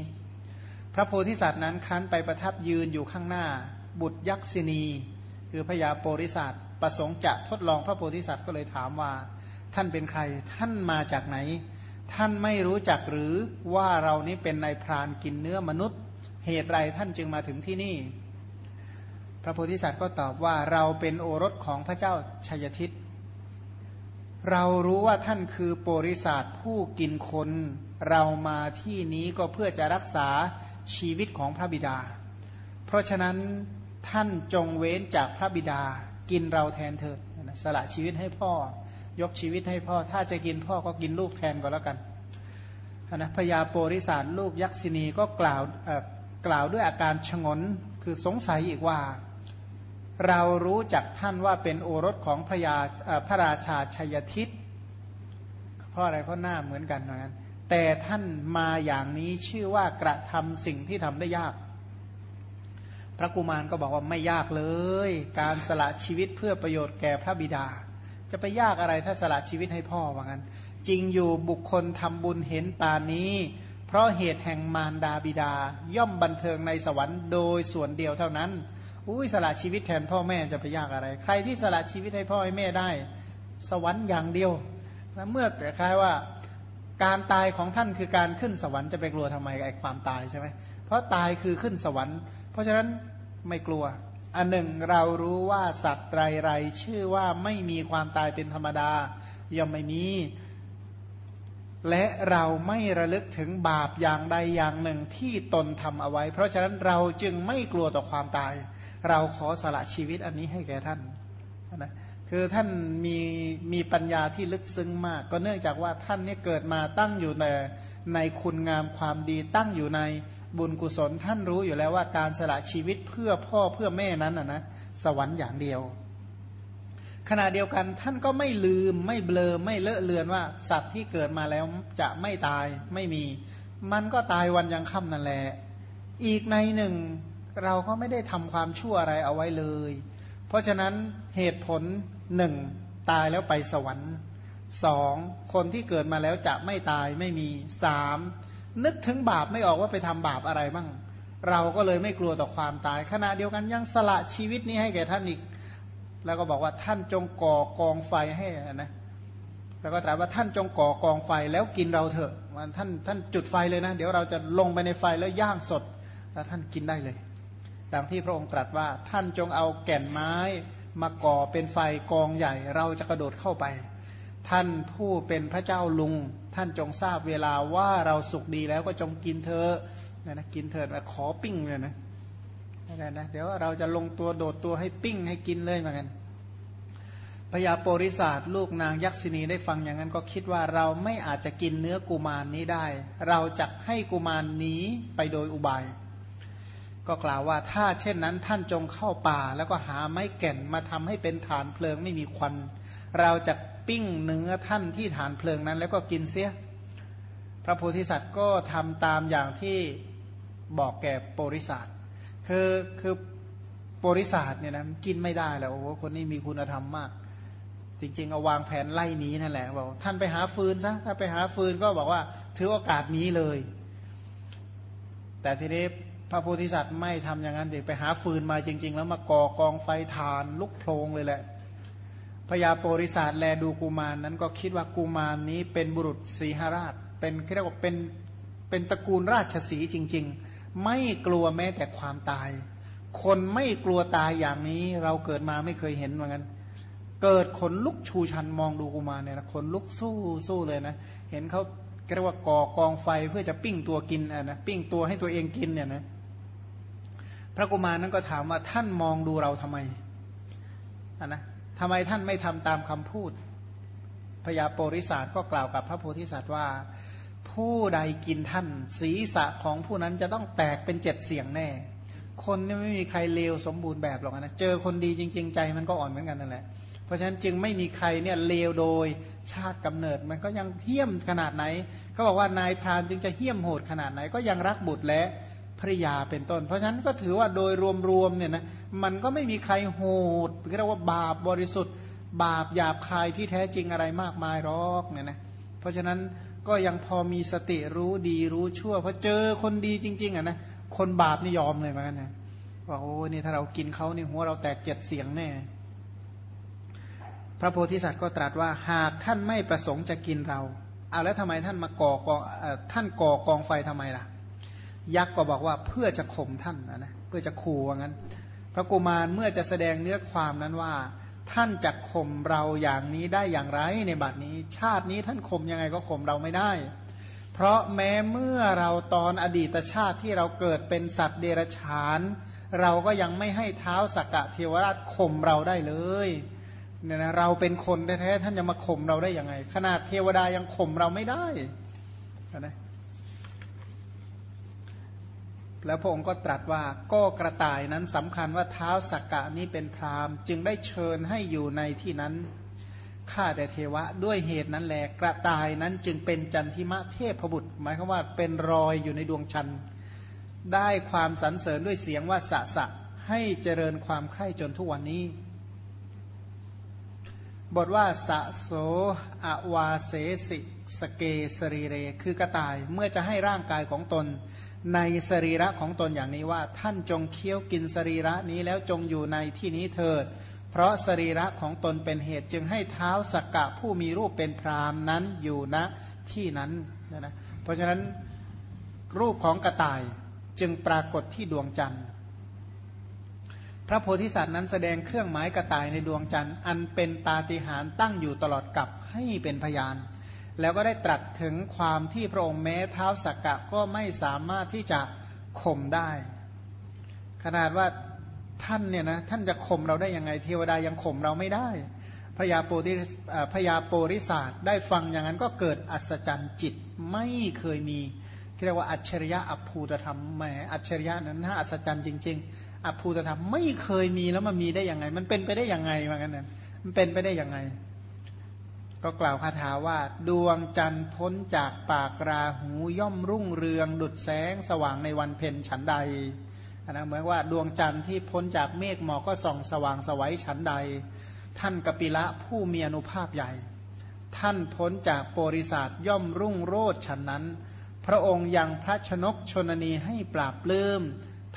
พระโพธิสัตว์นั้นครั้นไปประทับยืนอยู่ข้างหน้า บุตรยักษินี คือพญาโปริสัตประสงค์จะทดลองพระโพธิสัตว์ก็เลยถามว่า ท่านเป็นใครท่านมาจากไหน ท่านไม่รู้จักหรือว่าเรานี้เป็นนายพรานกินเนื้อมนุษย์ เหตุไรท่านจึงมาถึงที่นี่ พระโพธิสัตว์ก็ตอบว่าเราเป็นโอรสของพระเจ้าชัยทิตเรารู้ว่าท่านคือโปริศาสผู้กินคน เรามาที่นี้ก็เพื่อจะรักษาชีวิตของพระบิดา เพราะฉะนั้นท่านจงเว้นจากพระบิดา กินเราแทนเถิดสละชีวิตให้พ่อ ยกชีวิตให้พ่อ ถ้าจะกินพ่อก็กินลูกแทนก็แล้วกันนะพญาโปริศาสลูกยักษินีก็กล่าวกล่าวด้วยอาการชงนคือสงสัยอีกว่า เรารู้จักท่านว่าเป็นโอรสของพระยาพระราชาชัยทิตเพราะอะไรเพราะหน้าเหมือนกันเหมือนกันแต่ท่านมาอย่างนี้ชื่อว่ากระทำสิ่งที่ทำได้ยาก พระกุมารก็บอกว่าไม่ยากเลย การสละชีวิตเพื่อประโยชน์แก่พระบิดา จะไปยากอะไรถ้าสละชีวิตให้พ่อว่างั้น จริงอยู่บุคคลทำบุญเห็นปานนี้ เพราะเหตุแห่งมารดาบิดา ย่อมบันเทิงในสวรรค์โดยส่วนเดียวเท่านั้น อุ้ยสละชีวิตแทนพ่อแม่จะไปยากอะไร ใครที่สละชีวิตให้พ่อให้แม่ได้ สวรรค์อย่างเดียวนะเมื่อคล้ายว่าการตายของท่านคือการขึ้นสวรรค์จะไปกลัวทำไมไอ้ความตายใช่ไหมเพราะตายคือขึ้นสวรรค์ เพราะฉะนั้นไม่กลัว อันหนึ่งเรารู้ว่าสัตว์ไรไรชื่อว่าไม่มีความตายเป็นธรรมดาย่อมไม่มีและเราไม่ระลึกถึงบาปอย่างใดอย่างหนึ่งที่ตนทำเอาไว้ เพราะฉะนั้นเราจึงไม่กลัวต่อความตาย เราขอสละชีวิตอันนี้ให้แก่ท่านนะคือท่านมีมีปัญญาที่ลึกซึ้งมาก ก็เนื่องจากว่าท่านเนี่ยเกิดมาตั้งอยู่ในในคุณงามความดีตั้งอยู่ในบุญกุศลท่านรู้อยู่แล้วว่าการสละชีวิตเพื่อพ่อเพื่อแม่นั้นนะนะสวรรค์อย่างเดียว ขณะเดียวกันท่านก็ไม่ลืมไม่เบลอไม่เลอะเลือนว่า สัตว์ที่เกิดมาแล้วจะไม่ตายไม่มี มันก็ตายวันยังค่ำนั่นแหละอีกในหนึ่ง เราก็ไม่ได้ทำความชั่วอะไรเอาไว้เลย เพราะฉะนั้นเหตุผลหนึ่งตายแล้วไปสวรรค์สองคนที่เกิดมาแล้วจะไม่ตายไม่มีสามนึกถึงบาปไม่ออกว่าไปทำบาปอะไรบ้าง เราก็เลยไม่กลัวต่อความตาย ขณะเดียวกันยังสละชีวิตนี้ให้แก่ท่านอีก แล้วก็บอกว่าท่านจงก่อกองไฟให้นะแล้วก็ตรัสว่าท่านจงก่อกองไฟแล้วกินเราเถอะท่านท่านจุดไฟเลยนะ เดี๋ยวเราจะลงไปในไฟแล้วย่างสด แล้วท่านกินได้เลย ดังที่พระองค์ตรัสว่าท่านจงเอาแก่นไม้มาก่อเป็นไฟกองใหญ่เราจะกระโดดเข้าไป ท่านผู้เป็นพระเจ้าลุง ท่านจงทราบเวลาว่าเราสุขดีแล้วก็จงกินเถอะนะนะกินเถิดมาขอปิ้งเลยนะนะนะเดี๋ยวเราจะลงตัวโดดตัวให้ปิ้งให้กินเลยเหมือนกันพญาโปริศาสลูกนางยักษินีได้ฟังอย่างนั้นก็คิดว่าเราไม่อาจจะกินเนื้อกุมารนนี้ได้ เราจะให้กุมารนนี้ไปโดยอุบาย ก็กล่าวว่าถ้าเช่นนั้นท่านจงเข้าป่า แล้วก็หาไม้แก่นมาทำให้เป็นฐานเพลิงไม่มีควัน เราจะปิ้งเนื้อท่านที่ฐานเพลิงนั้น แล้วก็กินเสีย พระโพธิสัตว์ก็ทำตามอย่างที่บอกแก่โปริศาสคือคือโปริศาสเนี่ยนะกินไม่ได้แล้วโอ้โหคนนี้มีคุณธรรมมาก จริงๆเอาวางแผนไล่หนีนั่นแหละบอกท่านไปหาฟืนซะถ้าไปหาฟืนก็บอกว่าถือโอกาสนี้เลย แต่ทีนี้ พระโพธิสัตว์ไม่ทำอย่างนั้นสิไปหาฟืนมาจริง ๆ แล้วมาก่อกองไฟทานลุกโพลงเลยแหละพญาโปริศาสแลดูกุมารนนั้นก็คิดว่ากุมารนนี้เป็นบุรุษสีหราช เป็นเรียกว่าเป็นเป็นตระกูลราชสีจริง ๆ ไม่กลัวแม้แต่ความตาย คนไม่กลัวตายอย่างนี้เราเกิดมาไม่เคยเห็นเหมือนกันเกิดขนลุกชูชันมองดูกุมารเนี่ยนะขนลุกสู้สู้เลยนะ เห็นเขาเรียกว่าก่อกองไฟเพื่อจะปิ้งตัวกินอะนะปิ้งตัวให้ตัวเองกินเนี่ยนะ พระกุมารนั้นก็ถามว่าท่านมองดูเราทำไมอะนะทำไมท่านไม่ทำตามคำพูดพญาโปริศาสก็กล่าวกับพระโพธิสัตว์ว่า ผู้ใดกินท่าน ศีรษะของผู้นั้นจะต้องแตกเป็นเจ็ดเสียงแน่ คนนี่ไม่มีใครเลวสมบูรณ์แบบหรอกนะเจอคนดีจริง ๆ ใจมันก็อ่อนเหมือนกันนั่นแหละเพราะฉะนั้นจึงไม่มีใครเนี่ยเลวโดยชาติกำเนิดมันก็ยังเหี้ยมขนาดไหน ก็บอกว่านายพรานจึงจะเหี้ยมโหดขนาดไหน ก็ยังรักบุตรและ ภริยาเป็นต้น เพราะฉะนั้นก็ถือว่าโดยรวมๆเนี่ยนะมันก็ไม่มีใครโหดเรียกว่าบาปบริสุทธิ์ บาปหยาบคายที่แท้จริงอะไรมากมายหรอกเนี่ยนะเพราะฉะนั้นก็ยังพอมีสติรู้ดีรู้ชั่วพอเจอคนดีจริง ๆอะนะคนบาปนี่ยอมเลยเหมือนกันนะว่าโอ้นี่ถ้าเรากินเขานี่หัวเราแตกเจ็ดเสียงแน่พระโพธิสัตว์ก็ตรัสว่าหากท่านไม่ประสงค์จะกินเราเอาแล้วทำไมท่านมาก่อกองท่านก่อกองไฟทำไมล่ะ ยักษ์ก็บอกว่าเพื่อจะข่มท่านนะเพื่อจะขู่ว่างั้น พระกุมารเมื่อจะแสดงเนื้อความนั้นว่า ท่านจะข่มเราอย่างนี้ได้อย่างไรในบัดนี้ ชาตินี้ท่านข่มยังไงก็ข่มเราไม่ได้ เพราะแม้เมื่อเราตอนอดีตชาติที่เราเกิดเป็นสัตว์เดรัจฉาน เราก็ยังไม่ให้เท้าสักกะเทวราชข่มเราได้เลยเนี่ยนะเราเป็นคนแท้ๆท่านจะมาข่มเราได้ยังไง ขนาดเทวดายังข่มเราไม่ได้นะ แล้วพระองค์ก็ตรัสว่าก็กระต่ายนั้นสำคัญว่าเท้าสักกะนี้เป็นพรามจึงได้เชิญให้อยู่ในที่นั้นข้าแต่เทวะด้วยเหตุนั้นแหละกระต่ายนั้นจึงเป็นจันทิมะเทพบุตร หมายความว่าเป็นรอยอยู่ในดวงชัน ได้ความสรรเสริญด้วยเสียงว่าสะสะให้เจริญความไข่จนทุกวันนี้ บทว่าสะโสอวาเสสิสเกสรีเร คือกระต่ายเมื่อจะให้ร่างกายของตน ในสรีระของตนอย่างนี้ว่า ท่านจงเคี้ยวกินสรีระนี้แล้วจงอยู่ในที่นี้เถิด เพราะสรีระของตนเป็นเหตุจึงให้เท้าสักกะผู้มีรูปเป็นพรามนั้นอยู่ณที่นั้นนะเพราะฉะนั้นรูปของกระต่ายจึงปรากฏที่ดวงจันทร์ พระโพธิสัตว์นั้นแสดงเครื่องหมายกระต่ายในดวงจันทร์ อันเป็นปาฏิหาริย์ตั้งอยู่ตลอดกับให้เป็นพยาน แล้วก็ได้ตรัสถึงความที่พระองค์แม้เท้าสักกะก็ไม่สามารถที่จะข่มได้ ขนาดว่าท่านเนี่ยนะท่านจะข่มเราได้ยังไงเทวดายังข่มเราไม่ได้พระยาโปริพยาโปริศาสได้ฟังอย่างนั้นก็เกิดอัศจรรย์จิตไม่เคยมีเรียกว่าอัจฉริยะอภูตธรรมแหมอัจฉริยะนั้นน่าอัศจรรย์จริง ๆอภูตธรรมไม่เคยมีแล้วมันมีได้ยังไง มันเป็นไปได้ยังไงว่างั้นนะมันเป็นไปได้ยังไง ก็กล่าวคาถาว่า ดวงจันทร์พ้นจากปากราหูย่อมรุ่งเรือง ดุดแสงสว่างในวันเพ็ญฉันใดนะเหมือนว่าดวงจันทร์ที่พ้นจากเมฆหมอกก็ส่องสว่างสวัยฉันใด ท่านกปิละผู้มีอนุภาพใหญ่ ท่านพ้นจากโปริศาสย่อมรุ่งโรดฉันนั้น พระองค์ยังพระชนกชนนีให้ปราบปลื้ม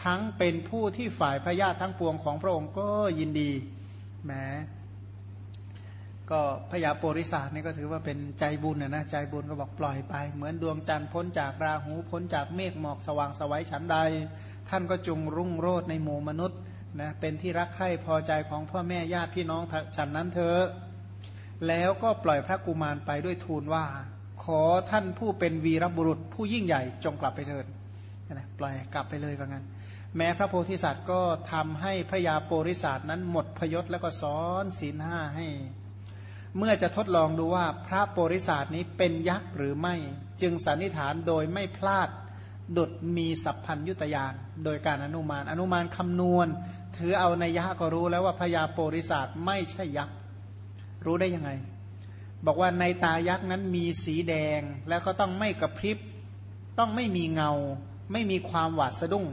ทั้งเป็นผู้ที่ฝ่ายพระญาติทั้งปวงของพระองค์ก็ยินดีแม้ ก็พญาโปริศาสนี่ก็ถือว่าเป็นใจบุญนะนะใจบุญก็บอกปล่อยไป เหมือนดวงจันทร์พ้นจากราหูพ้นจากเมฆหมอกสว่างสวัยฉันใด ท่านก็จงรุ่งโรดในหมู่มนุษย์นะเป็นที่รักใคร่พอใจของพ่อแม่ญาติพี่น้องฉันนั้นเถอะแล้วก็ปล่อยพระกุมารไปด้วยทูลว่า ขอท่านผู้เป็นวีรบุรุษผู้ยิ่งใหญ่จงกลับไปเถิดนะปล่อยกลับไปเลยว่างั้น แม้พระโพธิสัตว์ก็ทำให้พระยาโปริศาสนั้นหมดพยศแล้วก็สอนศีลห้าให้ เมื่อจะทดลองดูว่าพระโพธิสัตว์นี้เป็นยักษ์หรือไม่ จึงสันนิษฐานโดยไม่พลาดดุดมีสัพพัญยุตยานโดยการอนุมาน อนุมานคำนวณ ถือเอาในยะก็รู้แล้วว่าพญาโปริศาสไม่ใช่ยักษ์รู้ได้ยังไง บอกว่าในตายักษ์นั้นมีสีแดงแล้วก็ต้องไม่กระพริบ ต้องไม่มีเงา ไม่มีความหวาดสะดุ้ง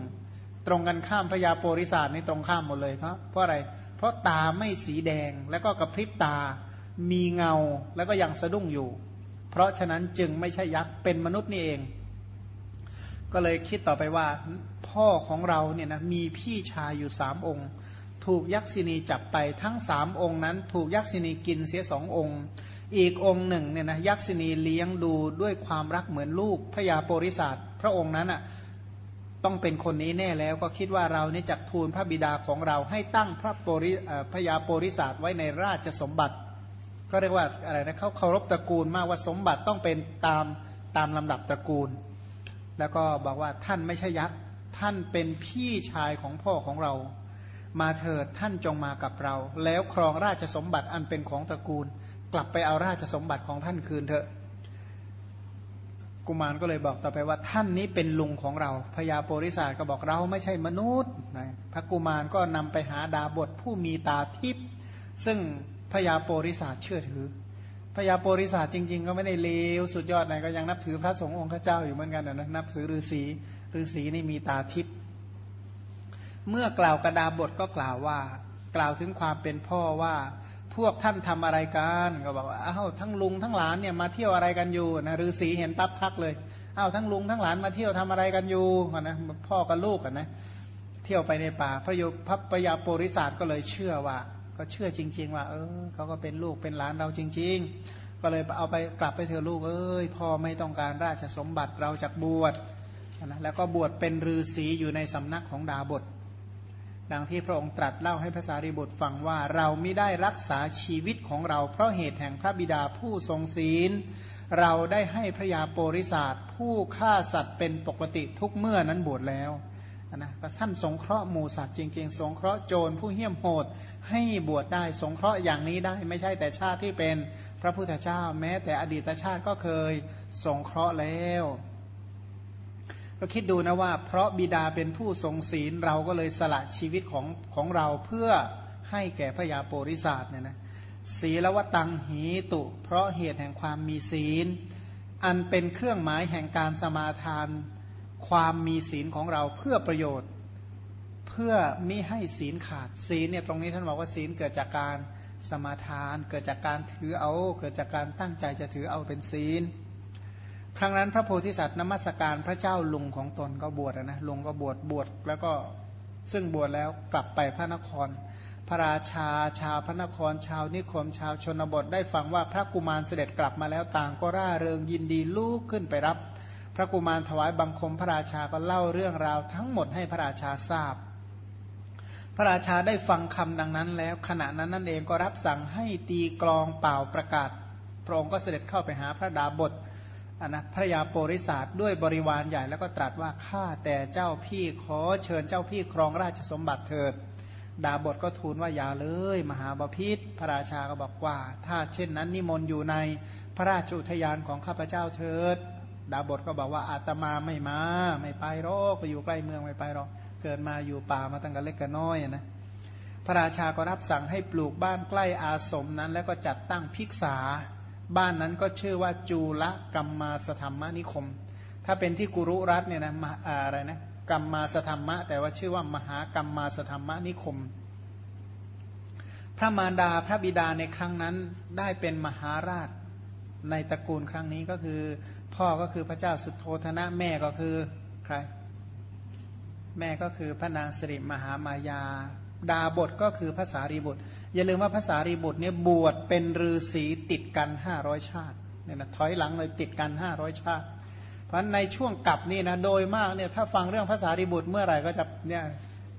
ตรงกันข้ามพญาโปริศาสนี่ตรงข้ามหมดเลยเพราะเพราะอะไร เพราะตาไม่สีแดงแล้วก็กระพริบตา มีเงาแล้วก็ยังสะดุ้งอยู่ เพราะฉะนั้นจึงไม่ใช่ยักษ์เป็นมนุษย์นี่เอง ก็เลยคิดต่อไปว่า พ่อของเราเนี่ยนะมีพี่ชายอยู่สามองค์ ถูกยักษินีจับไปทั้งสามองค์นั้น ถูกยักษินีกินเสียสององค์ อีกองค์หนึ่งเนี่ยนะยักษินีเลี้ยงดูด้วยความรักเหมือนลูกพญาโปริศาสพระองค์นั้นอะต้องเป็นคนนี้แน่แล้วก็คิดว่าเรานี่จักทูลพระบิดาของเราให้ตั้งพระโปริพยาโปริศาสไว้ในราชสมบัติ ก็เรียกว่าอะไรนะเขาเคารพตระกูลมากว่าสมบัติต้องเป็นตามตามลำดับตระกูล แล้วก็บอกว่าท่านไม่ใช่ยักษ์ท่านเป็นพี่ชายของพ่อของเรา มาเถิดท่านจงมากับเรา แล้วครองราชสมบัติอันเป็นของตระกูล กลับไปเอาราชสมบัติของท่านคืนเถอะกุมารก็เลยบอกต่อไปว่าท่านนี้เป็นลุงของเราพญาโปริศาสก็บอกเราไม่ใช่มนุษย์นะพระกุมารก็นำไปหาดาบทผู้มีตาทิพย์ซึ่ง พญาโปริศาสเชื่อถือพญาโปริศาสจริง ๆ ก็ไม่ได้เลวสุดยอดไหนก็ยังนับถือพระสงฆ์องค์เจ้าอยู่เหมือนกันนะนับถือฤาษีฤาษีนี่มีตาทิพย์เมื่อกล่าวกระดาบทก็กล่าวว่า กล่าวถึงความเป็นพ่อว่าพวกท่านทำอะไรกันก็บอกว่าอ้าวทั้งลุงทั้งหลานเนี่ยมาเที่ยวอะไรกันอยู่นะฤาษีเห็นตับทักเลยอ้าวทั้งลุงทั้งหลานมาเที่ยวทำอะไรกันอยู่นะพ่อกับลูกกันนะเที่ยวไปในป่าพระโยพระปยาโปริศาสก็เลยเชื่อว่า ก็เชื่อจริง ๆ ว่า เออเขาก็เป็นลูกเป็นหลานเราจริง ๆ ก็เลยเอาไปกลับไปเถอะลูกเอ้ยพ่อไม่ต้องการราชสมบัติเราจากบวชนะแล้วก็บวชเป็นฤาษีอยู่ในสำนักของดาบท ดังที่พระองค์ตรัสเล่าให้ภาษาริบุตรฟังว่าเราไม่ได้รักษาชีวิตของเรา เพราะเหตุแห่งพระบิดาผู้ทรงศีล เราได้ให้พระยาโปริศาสผู้ฆ่าสัตว์เป็นปกติทุกเมื่อนั้นบวชแล้ว นะท่านสงเคราะห์หมูสัตว์จริงๆ สงเคราะห์โจรผู้เหี้ยมโหดให้บวชได้สงเคราะห์อย่างนี้ได้ ไม่ใช่แต่ชาติที่เป็นพระพุทธเจ้า แม้แต่อดีตชาติก็เคยสงเคราะห์แล้ว ก็คิดดูนะว่า เพราะบิดาเป็นผู้ทรงศีลเราก็เลยสละชีวิตของของเราเพื่อให้แก่พระยาโปริศาสเนี่ยนะศีลวตังหีตุ เพราะเหตุแห่งความมีศีล อันเป็นเครื่องหมายแห่งการสมาทาน ความมีศีลของเราเพื่อประโยชน์ เพื่อไม่ให้ศีลขาดศีลเนี่ยตรงนี้ท่านบอกว่าศีลเกิดจากการสมาทาน เกิดจากการถือเอา เกิดจากการตั้งใจจะถือเอาเป็นศีลครั้งนั้นพระโพธิสัตว์นมัสการพระเจ้าลุงของตนก็บวชนะลุงก็บวชบวชแล้วก็ซึ่งบวชแล้วกลับไปพระนคร พระราชาชาวพระนครชาวนิคมชาวชนบทได้ฟังว่าพระกุมารเสด็จกลับมาแล้วต่างก็ร่าเริงยินดีลุกขึ้นไปรับ พระกุมารถวายบังคมพระราชาก็เล่าเรื่องราวทั้งหมดให้พระราชาทราบ พระราชาได้ฟังคำดังนั้นแล้วขณะนั้นนั่นเองก็รับสั่งให้ตีกลองเป่าประกาศ พระองค์ก็เสด็จเข้าไปหาพระดาบทนนะพระยาโปริศาสด้วยบริวารใหญ่แล้วก็ตรัสว่าข้าแต่เจ้าพี่ขอเชิญเจ้าพี่ครองราชสมบัติเถิด ดาบทก็ทูลว่าอย่าเลย มหาบาพิษพระราชาก็บอกว่า ถ้าเช่นนั้นนิมนต์อยู่ในพระราชอุทยานของข้าพเจ้าเถิด ดาบทก็บอกว่าอาตมาไม่มา ไม่ไปหรอกไปอยู่ใกล้เมืองไม่ไปหรอกเกิดมาอยู่ป่ามาตั้งแต่เล็กกันน้อยนะพระราชาก็รับสั่งให้ปลูกบ้านใกล้อาสมนั้น แล้วก็จัดตั้งภิกษา บ้านนั้นก็ชื่อว่าจูละกัมมาสธรรมนิคม ถ้าเป็นที่กุรุรัตเนี่ยนะอะไรนะกัมมาสธรรมะ แต่ว่าชื่อว่ามหากัมมาสธรรมนิคม พระมารดาพระบิดาในครั้งนั้นได้เป็นมหาราช ในตระกูลครั้งนี้ก็คือ พ่อก็คือพระเจ้าสุโธธนะแม่ก็คือใคร แม่ก็คือพระนางสิริมหามายา ดาบทก็คือภาษารีบุตร อย่าลืมว่าภาษารีบุตรเนี่ยบวชเป็นฤาษีติดกันห้าร้อยชาติเนี่ยนะถอยหลังเลยติดกันห้าร้อยชาติ เพราะในช่วงกลับนี่นะโดยมากเนี่ยถ้าฟังเรื่องภาษารีบุตรเมื่อไหร่ก็จะเนี่ย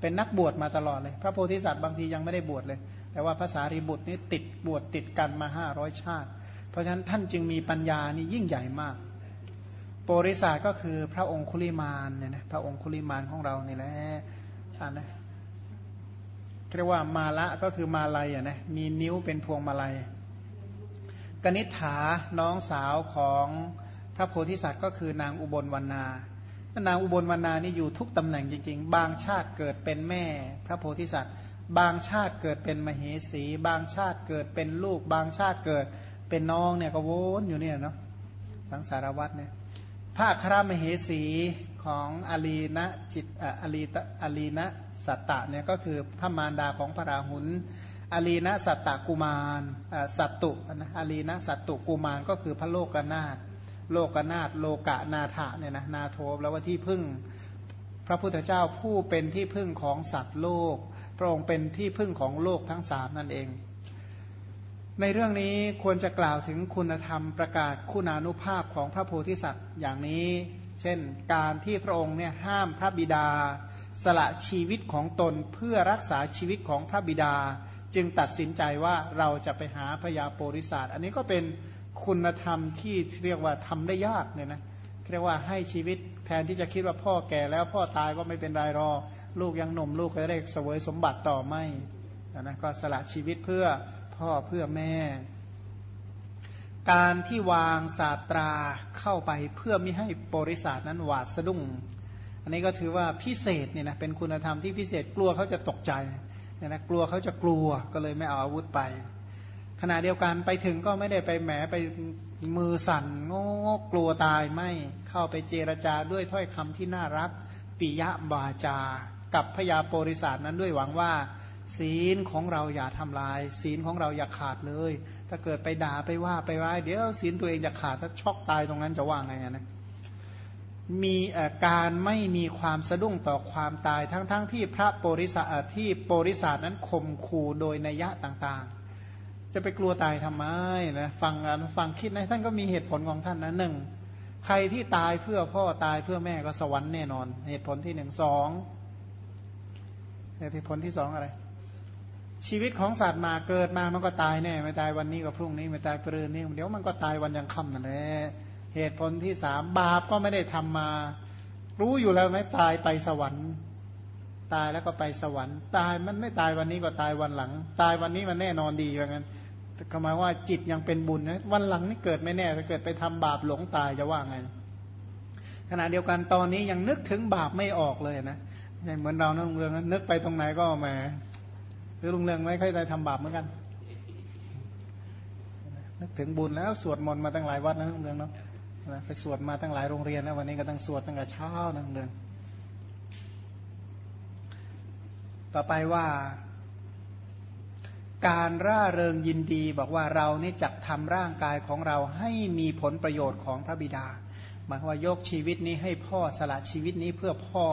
เป็นนักบวชมาตลอดเลย พระโพธิสัตว์บางทียังไม่ได้บวชเลย แต่ว่าภาษารีบุตรนี่ติดบวชติดกันมาห้าร้อยชาติ เพราะฉะนั้นท่านจึงมีปัญญานี่ยิ่งใหญ่มาก โปริศาสก็คือพระองคุลิมานเนี่ยนะพระองคุลิมานของเรานี่แหละอ่านนะเรียกว่ามาละก็คือมาลัยอะนะมีนิ้วเป็นพวงมาลัยกนิษฐาน้องสาวของพระโพธิสัตว์ก็คือนางอุบลวรรณานางอุบลวรรณานี่อยู่ทุกตำแหน่งจริง ๆ บางชาติเกิดเป็นแม่พระโพธิสัตว์ บางชาติเกิดเป็นมเหสี บางชาติเกิดเป็นลูก บางชาติเกิด เป็นน้องเนี่ยก็วนอยู่เนี่ยเนาะสังสารวัตรเนี่ยพระครามเหสีของอาลีนะจิตอาลีตอาลีนะสัตตะเนี่ยก็คือพระมารดาของพระราหุลอาลีนะสัตตะกุมารสัตตุนะอาลีนะสัตตุกุมารก็คือพระโลกนาถโลกนาถโลกะนาถะเนี่ยนะนาโทแล้วว่าที่พึ่งพระพุทธเจ้าผู้เป็นที่พึ่งของสัตว์โลก พระองค์เป็นที่พึ่งของโลกทั้งสามนั่นเอง ในเรื่องนี้ควรจะกล่าวถึงคุณธรรมประกาศคุณานุภาพของพระโพธิสัตว์อย่างนี้ เช่น การที่พระองค์เนี่ยห้ามพระบิดา สละชีวิตของตนเพื่อรักษาชีวิตของพระบิดา จึงตัดสินใจว่าเราจะไปหาพญาโพธิสัตว์อันนี้ก็เป็นคุณธรรมที่เรียกว่าทำได้ยากเนี่ยนะเรียกว่าให้ชีวิตแทนที่จะคิดว่าพ่อแก่แล้วพ่อตายก็ไม่เป็นไรรอ ลูกยังหนุ่มลูกก็ได้เสวยสมบัติต่อไม่นะก็สละชีวิตเพื่อ พ่อเพื่อแม่ การที่วางศาสตราเข้าไปเพื่อไม่ให้บริษัทนั้นหวาดสะดุ้ง อันนี้ก็ถือว่าพิเศษเนี่ยนะเป็นคุณธรรมที่พิเศษกลัวเขาจะตกใจเนี่ยนะกลัวเขาจะกลัวก็เลยไม่เอาอาวุธไป ขณะเดียวกันไปถึงก็ไม่ได้ไปแหมไปมือสั่นโงงกลัวตายไม่เข้าไปเจรจาด้วยถ้อยคำที่น่ารักปิยะบาจา กับพญาโปริศาสนั้นด้วยหวังว่า ศีลของเราอย่าทำลาย ศีลของเราอย่าขาดเลย ถ้าเกิดไปด่าไปว่าไปร้ายเดี๋ยวศีลตัวเองจะขาดถ้าช็อกตายตรงนั้นจะว่าไงนะมีการไม่มีความสะดุ้งต่อความตายทั้งๆทที่พระโปริสาที่โปริศาสนั้นข่มขู่โดยนัยยะต่างๆ จะไปกลัวตายทำไมนะฟังฟังคิดนะท่านก็มีเหตุผลของท่านนะหนึ่งใครที่ตายเพื่อพ่อตายเพื่อแม่ก็สวรรค์แน่นอน เหตุผลที่หนึ่งสองเหตุผลที่สองอะไร ชีวิตของสัตว์มาเกิดมามันก็ตายแน่ไม่ตายวันนี้ก็พรุ่งนี้ไม่ตายปรืนนี้เดี๋ยวมันก็ตายวันยังค่ำนั่นแหละเหตุผลที่สามบาปก็ไม่ได้ทำมา รู้อยู่แล้วไหมตายไปสวรรค์ ตายแล้วก็ไปสวรรค์ ตายมันไม่ตายวันนี้ก็ตายวันหลัง ตายวันนี้มันแน่นอนดีอย่างนั้นก็หมายว่าจิตยังเป็นบุญนะวันหลังนี่เกิดไม่แน่ถ้าเกิดไปทำบาปหลงตายจะว่าไง ขณะเดียวกันตอนนี้ยังนึกถึงบาปไม่ออกเลยนะเหมือนเรานั่งเรื่องนึกไปตรงไหนก็มา หรือลุงเรืองไม่ค่อยได้ทำบาปเหมือนกันนึกถึงบุญแล้วสวดมนต์มาตั้งหลายวัดนะลุงเรืองเนาะไปสวดมาตั้งหลายโรงเรียนนะวันนี้ก็ตั้งสวดตั้งแต่เช้านะลุงเรืองต่อไปว่าการร่าเริงยินดีบอกว่าเรานี่จักทำร่างกายของเราให้มีผลประโยชน์ของพระบิดาหมายว่ายกชีวิตนี้ให้พ่อสละชีวิตนี้เพื่อพ่อ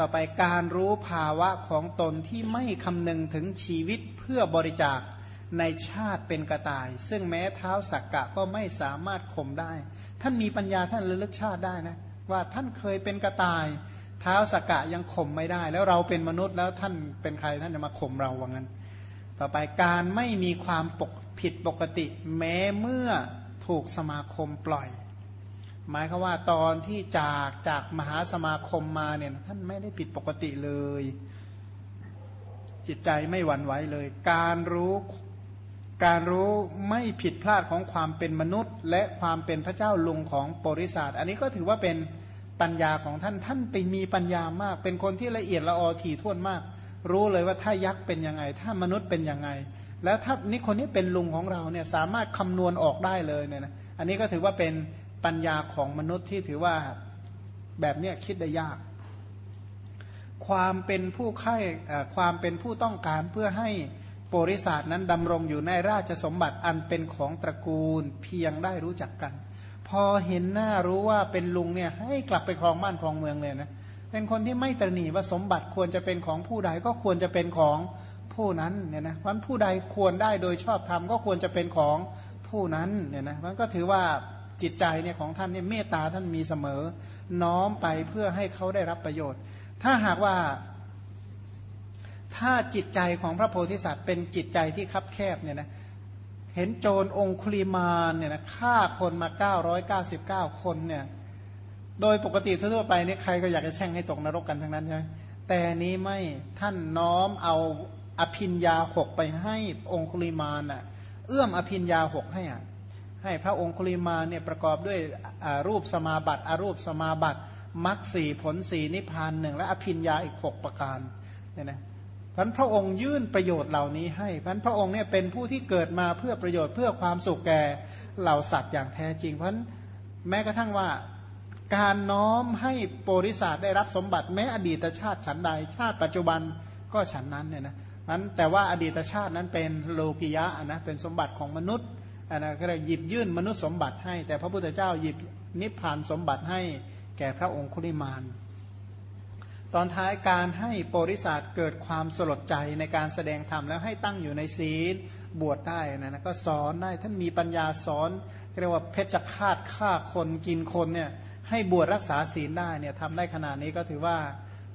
ต่อไปการรู้ภาวะของตนที่ไม่คำนึงถึงชีวิตเพื่อบริจาคในชาติเป็นกระต่าย ซึ่งแม้เท้าสักกะก็ไม่สามารถข่มได้ ท่านมีปัญญาท่านระลึกชาติได้นะว่าท่านเคยเป็นกระต่าย เท้าสักกะยังข่มไม่ได้ แล้วเราเป็นมนุษย์แล้วท่านเป็นใครท่านจะมาข่มเราว่างั้น ต่อไปการไม่มีความปกผิดปกติ แม้เมื่อถูกสมาคมปล่อย หมายคือว่าตอนที่จากจากมหาสมาคมมาเนี่ยท่านไม่ได้ผิดปกติเลย จิตใจไม่หวั่นไหวเลย การรู้การรู้ไม่ผิดพลาดของความเป็นมนุษย์ และความเป็นพระเจ้าลุงของบริษัทอันนี้ก็ถือว่าเป็นปัญญาของท่านท่านไปมีปัญญามาก เป็นคนที่ละเอียดละออถี่ถ้วนมาก รู้เลยว่าถ้ายักษ์เป็นยังไง ถ้ามนุษย์เป็นยังไง แล้วถ้านี่คนนี้เป็นลุงของเราเนี่ยสามารถคำนวณออกได้เลยเนี่ยนะอันนี้ก็ถือว่าเป็น ปัญญาของมนุษย์ที่ถือว่าแบบเนี้ยคิดได้ยาก ความเป็นผู้ไข้ความเป็นผู้ต้องการเพื่อให้โปริศาสนั้นดำรงอยู่ในราชสมบัติอันเป็นของตระกูลเพียงได้รู้จักกัน พอเห็นหน้ารู้ว่าเป็นลุงเนี่ยให้กลับไปครองบ้านครองเมืองเลยนะเป็นคนที่ไม่ตรณีว่าสมบัติควรจะเป็นของผู้ใดก็ควรจะเป็นของผู้นั้นเนี่ยนะเพราะผู้ใดควรได้โดยชอบธรรมก็ควรจะเป็นของผู้นั้นเนี่ยนะมันก็ถือว่า จิตใจเนี่ยของท่านเนี่ยเมตตาท่านมีเสมอ น้อมไปเพื่อให้เขาได้รับประโยชน์ ถ้าหากว่า ถ้าจิตใจของพระโพธิสัตว์เป็นจิตใจที่คับแคบเนี่ยนะเห็นโจรองคุลิมานเนี่ยนะฆ่าคนมา 999 คนเนี่ยโดยปกติทั่วไปนี่ใครก็อยากจะแช่งให้ตกนรกกันทั้งนั้นใช่ไหมแต่นี้ไม่ท่านน้อมเอาอภินยาหกไปให้องคุลิมานอะ เอื้อมอภินยาหกให้อะ ให้พระองคุลิมาเนี่ยประกอบด้วยรูปสมาบัติอรูปสมาบัติมรรคสี่ผลสี่นิพพานหนึ่งและอภินยาอีกหกประการเนี่ยนะพันพระองค์ยื่นประโยชน์เหล่านี้ให้พันพระองค์เนี่ยเป็นผู้ที่เกิดมาเพื่อประโยชน์เพื่อความสุขแก่เหล่าสัตว์อย่างแท้จริงเพราะแม้กระทั่งว่าการน้อมให้โปริศาสได้รับสมบัติแม้อดีตชาติฉันใดชาติปัจจุบันก็ฉันนั้นเนี่ยนะนั้นแต่ว่าอดีตชาตินั้นเป็นโลกิยะนะเป็นสมบัติของมนุษย์ อันนะก็เลยหยิบยื่นมนุษย์สมบัติให้ แต่พระพุทธเจ้าหยิบนิพพานสมบัติให้แก่พระองค์คุลิมาน ตอนท้ายการให้โปริศาสเกิดความสลดใจในการแสดงธรรมแล้วให้ตั้งอยู่ในศีลบวชได้นะนะก็สอนได้ท่านมีปัญญาสอนเรียกว่าเพชฌฆาตฆ่าคนกินคนเนี่ยให้บวชรักษาศีลได้เนี่ยทำได้ขนาดนี้ก็ถือว่า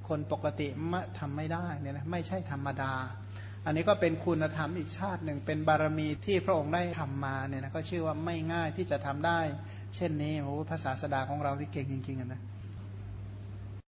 คนปกติไม่ทำไม่ได้เนี่ยนะไม่ใช่ธรรมดา อันนี้ก็เป็นคุณธรรมอีกชาติหนึ่ง เป็นบารมีที่พระองค์ได้ทำมาเนี่ยนะก็ชื่อว่าไม่ง่ายที่จะทำได้ เช่นนี้โอ้ภาษาสดาของเราที่เก่งจริงๆนะ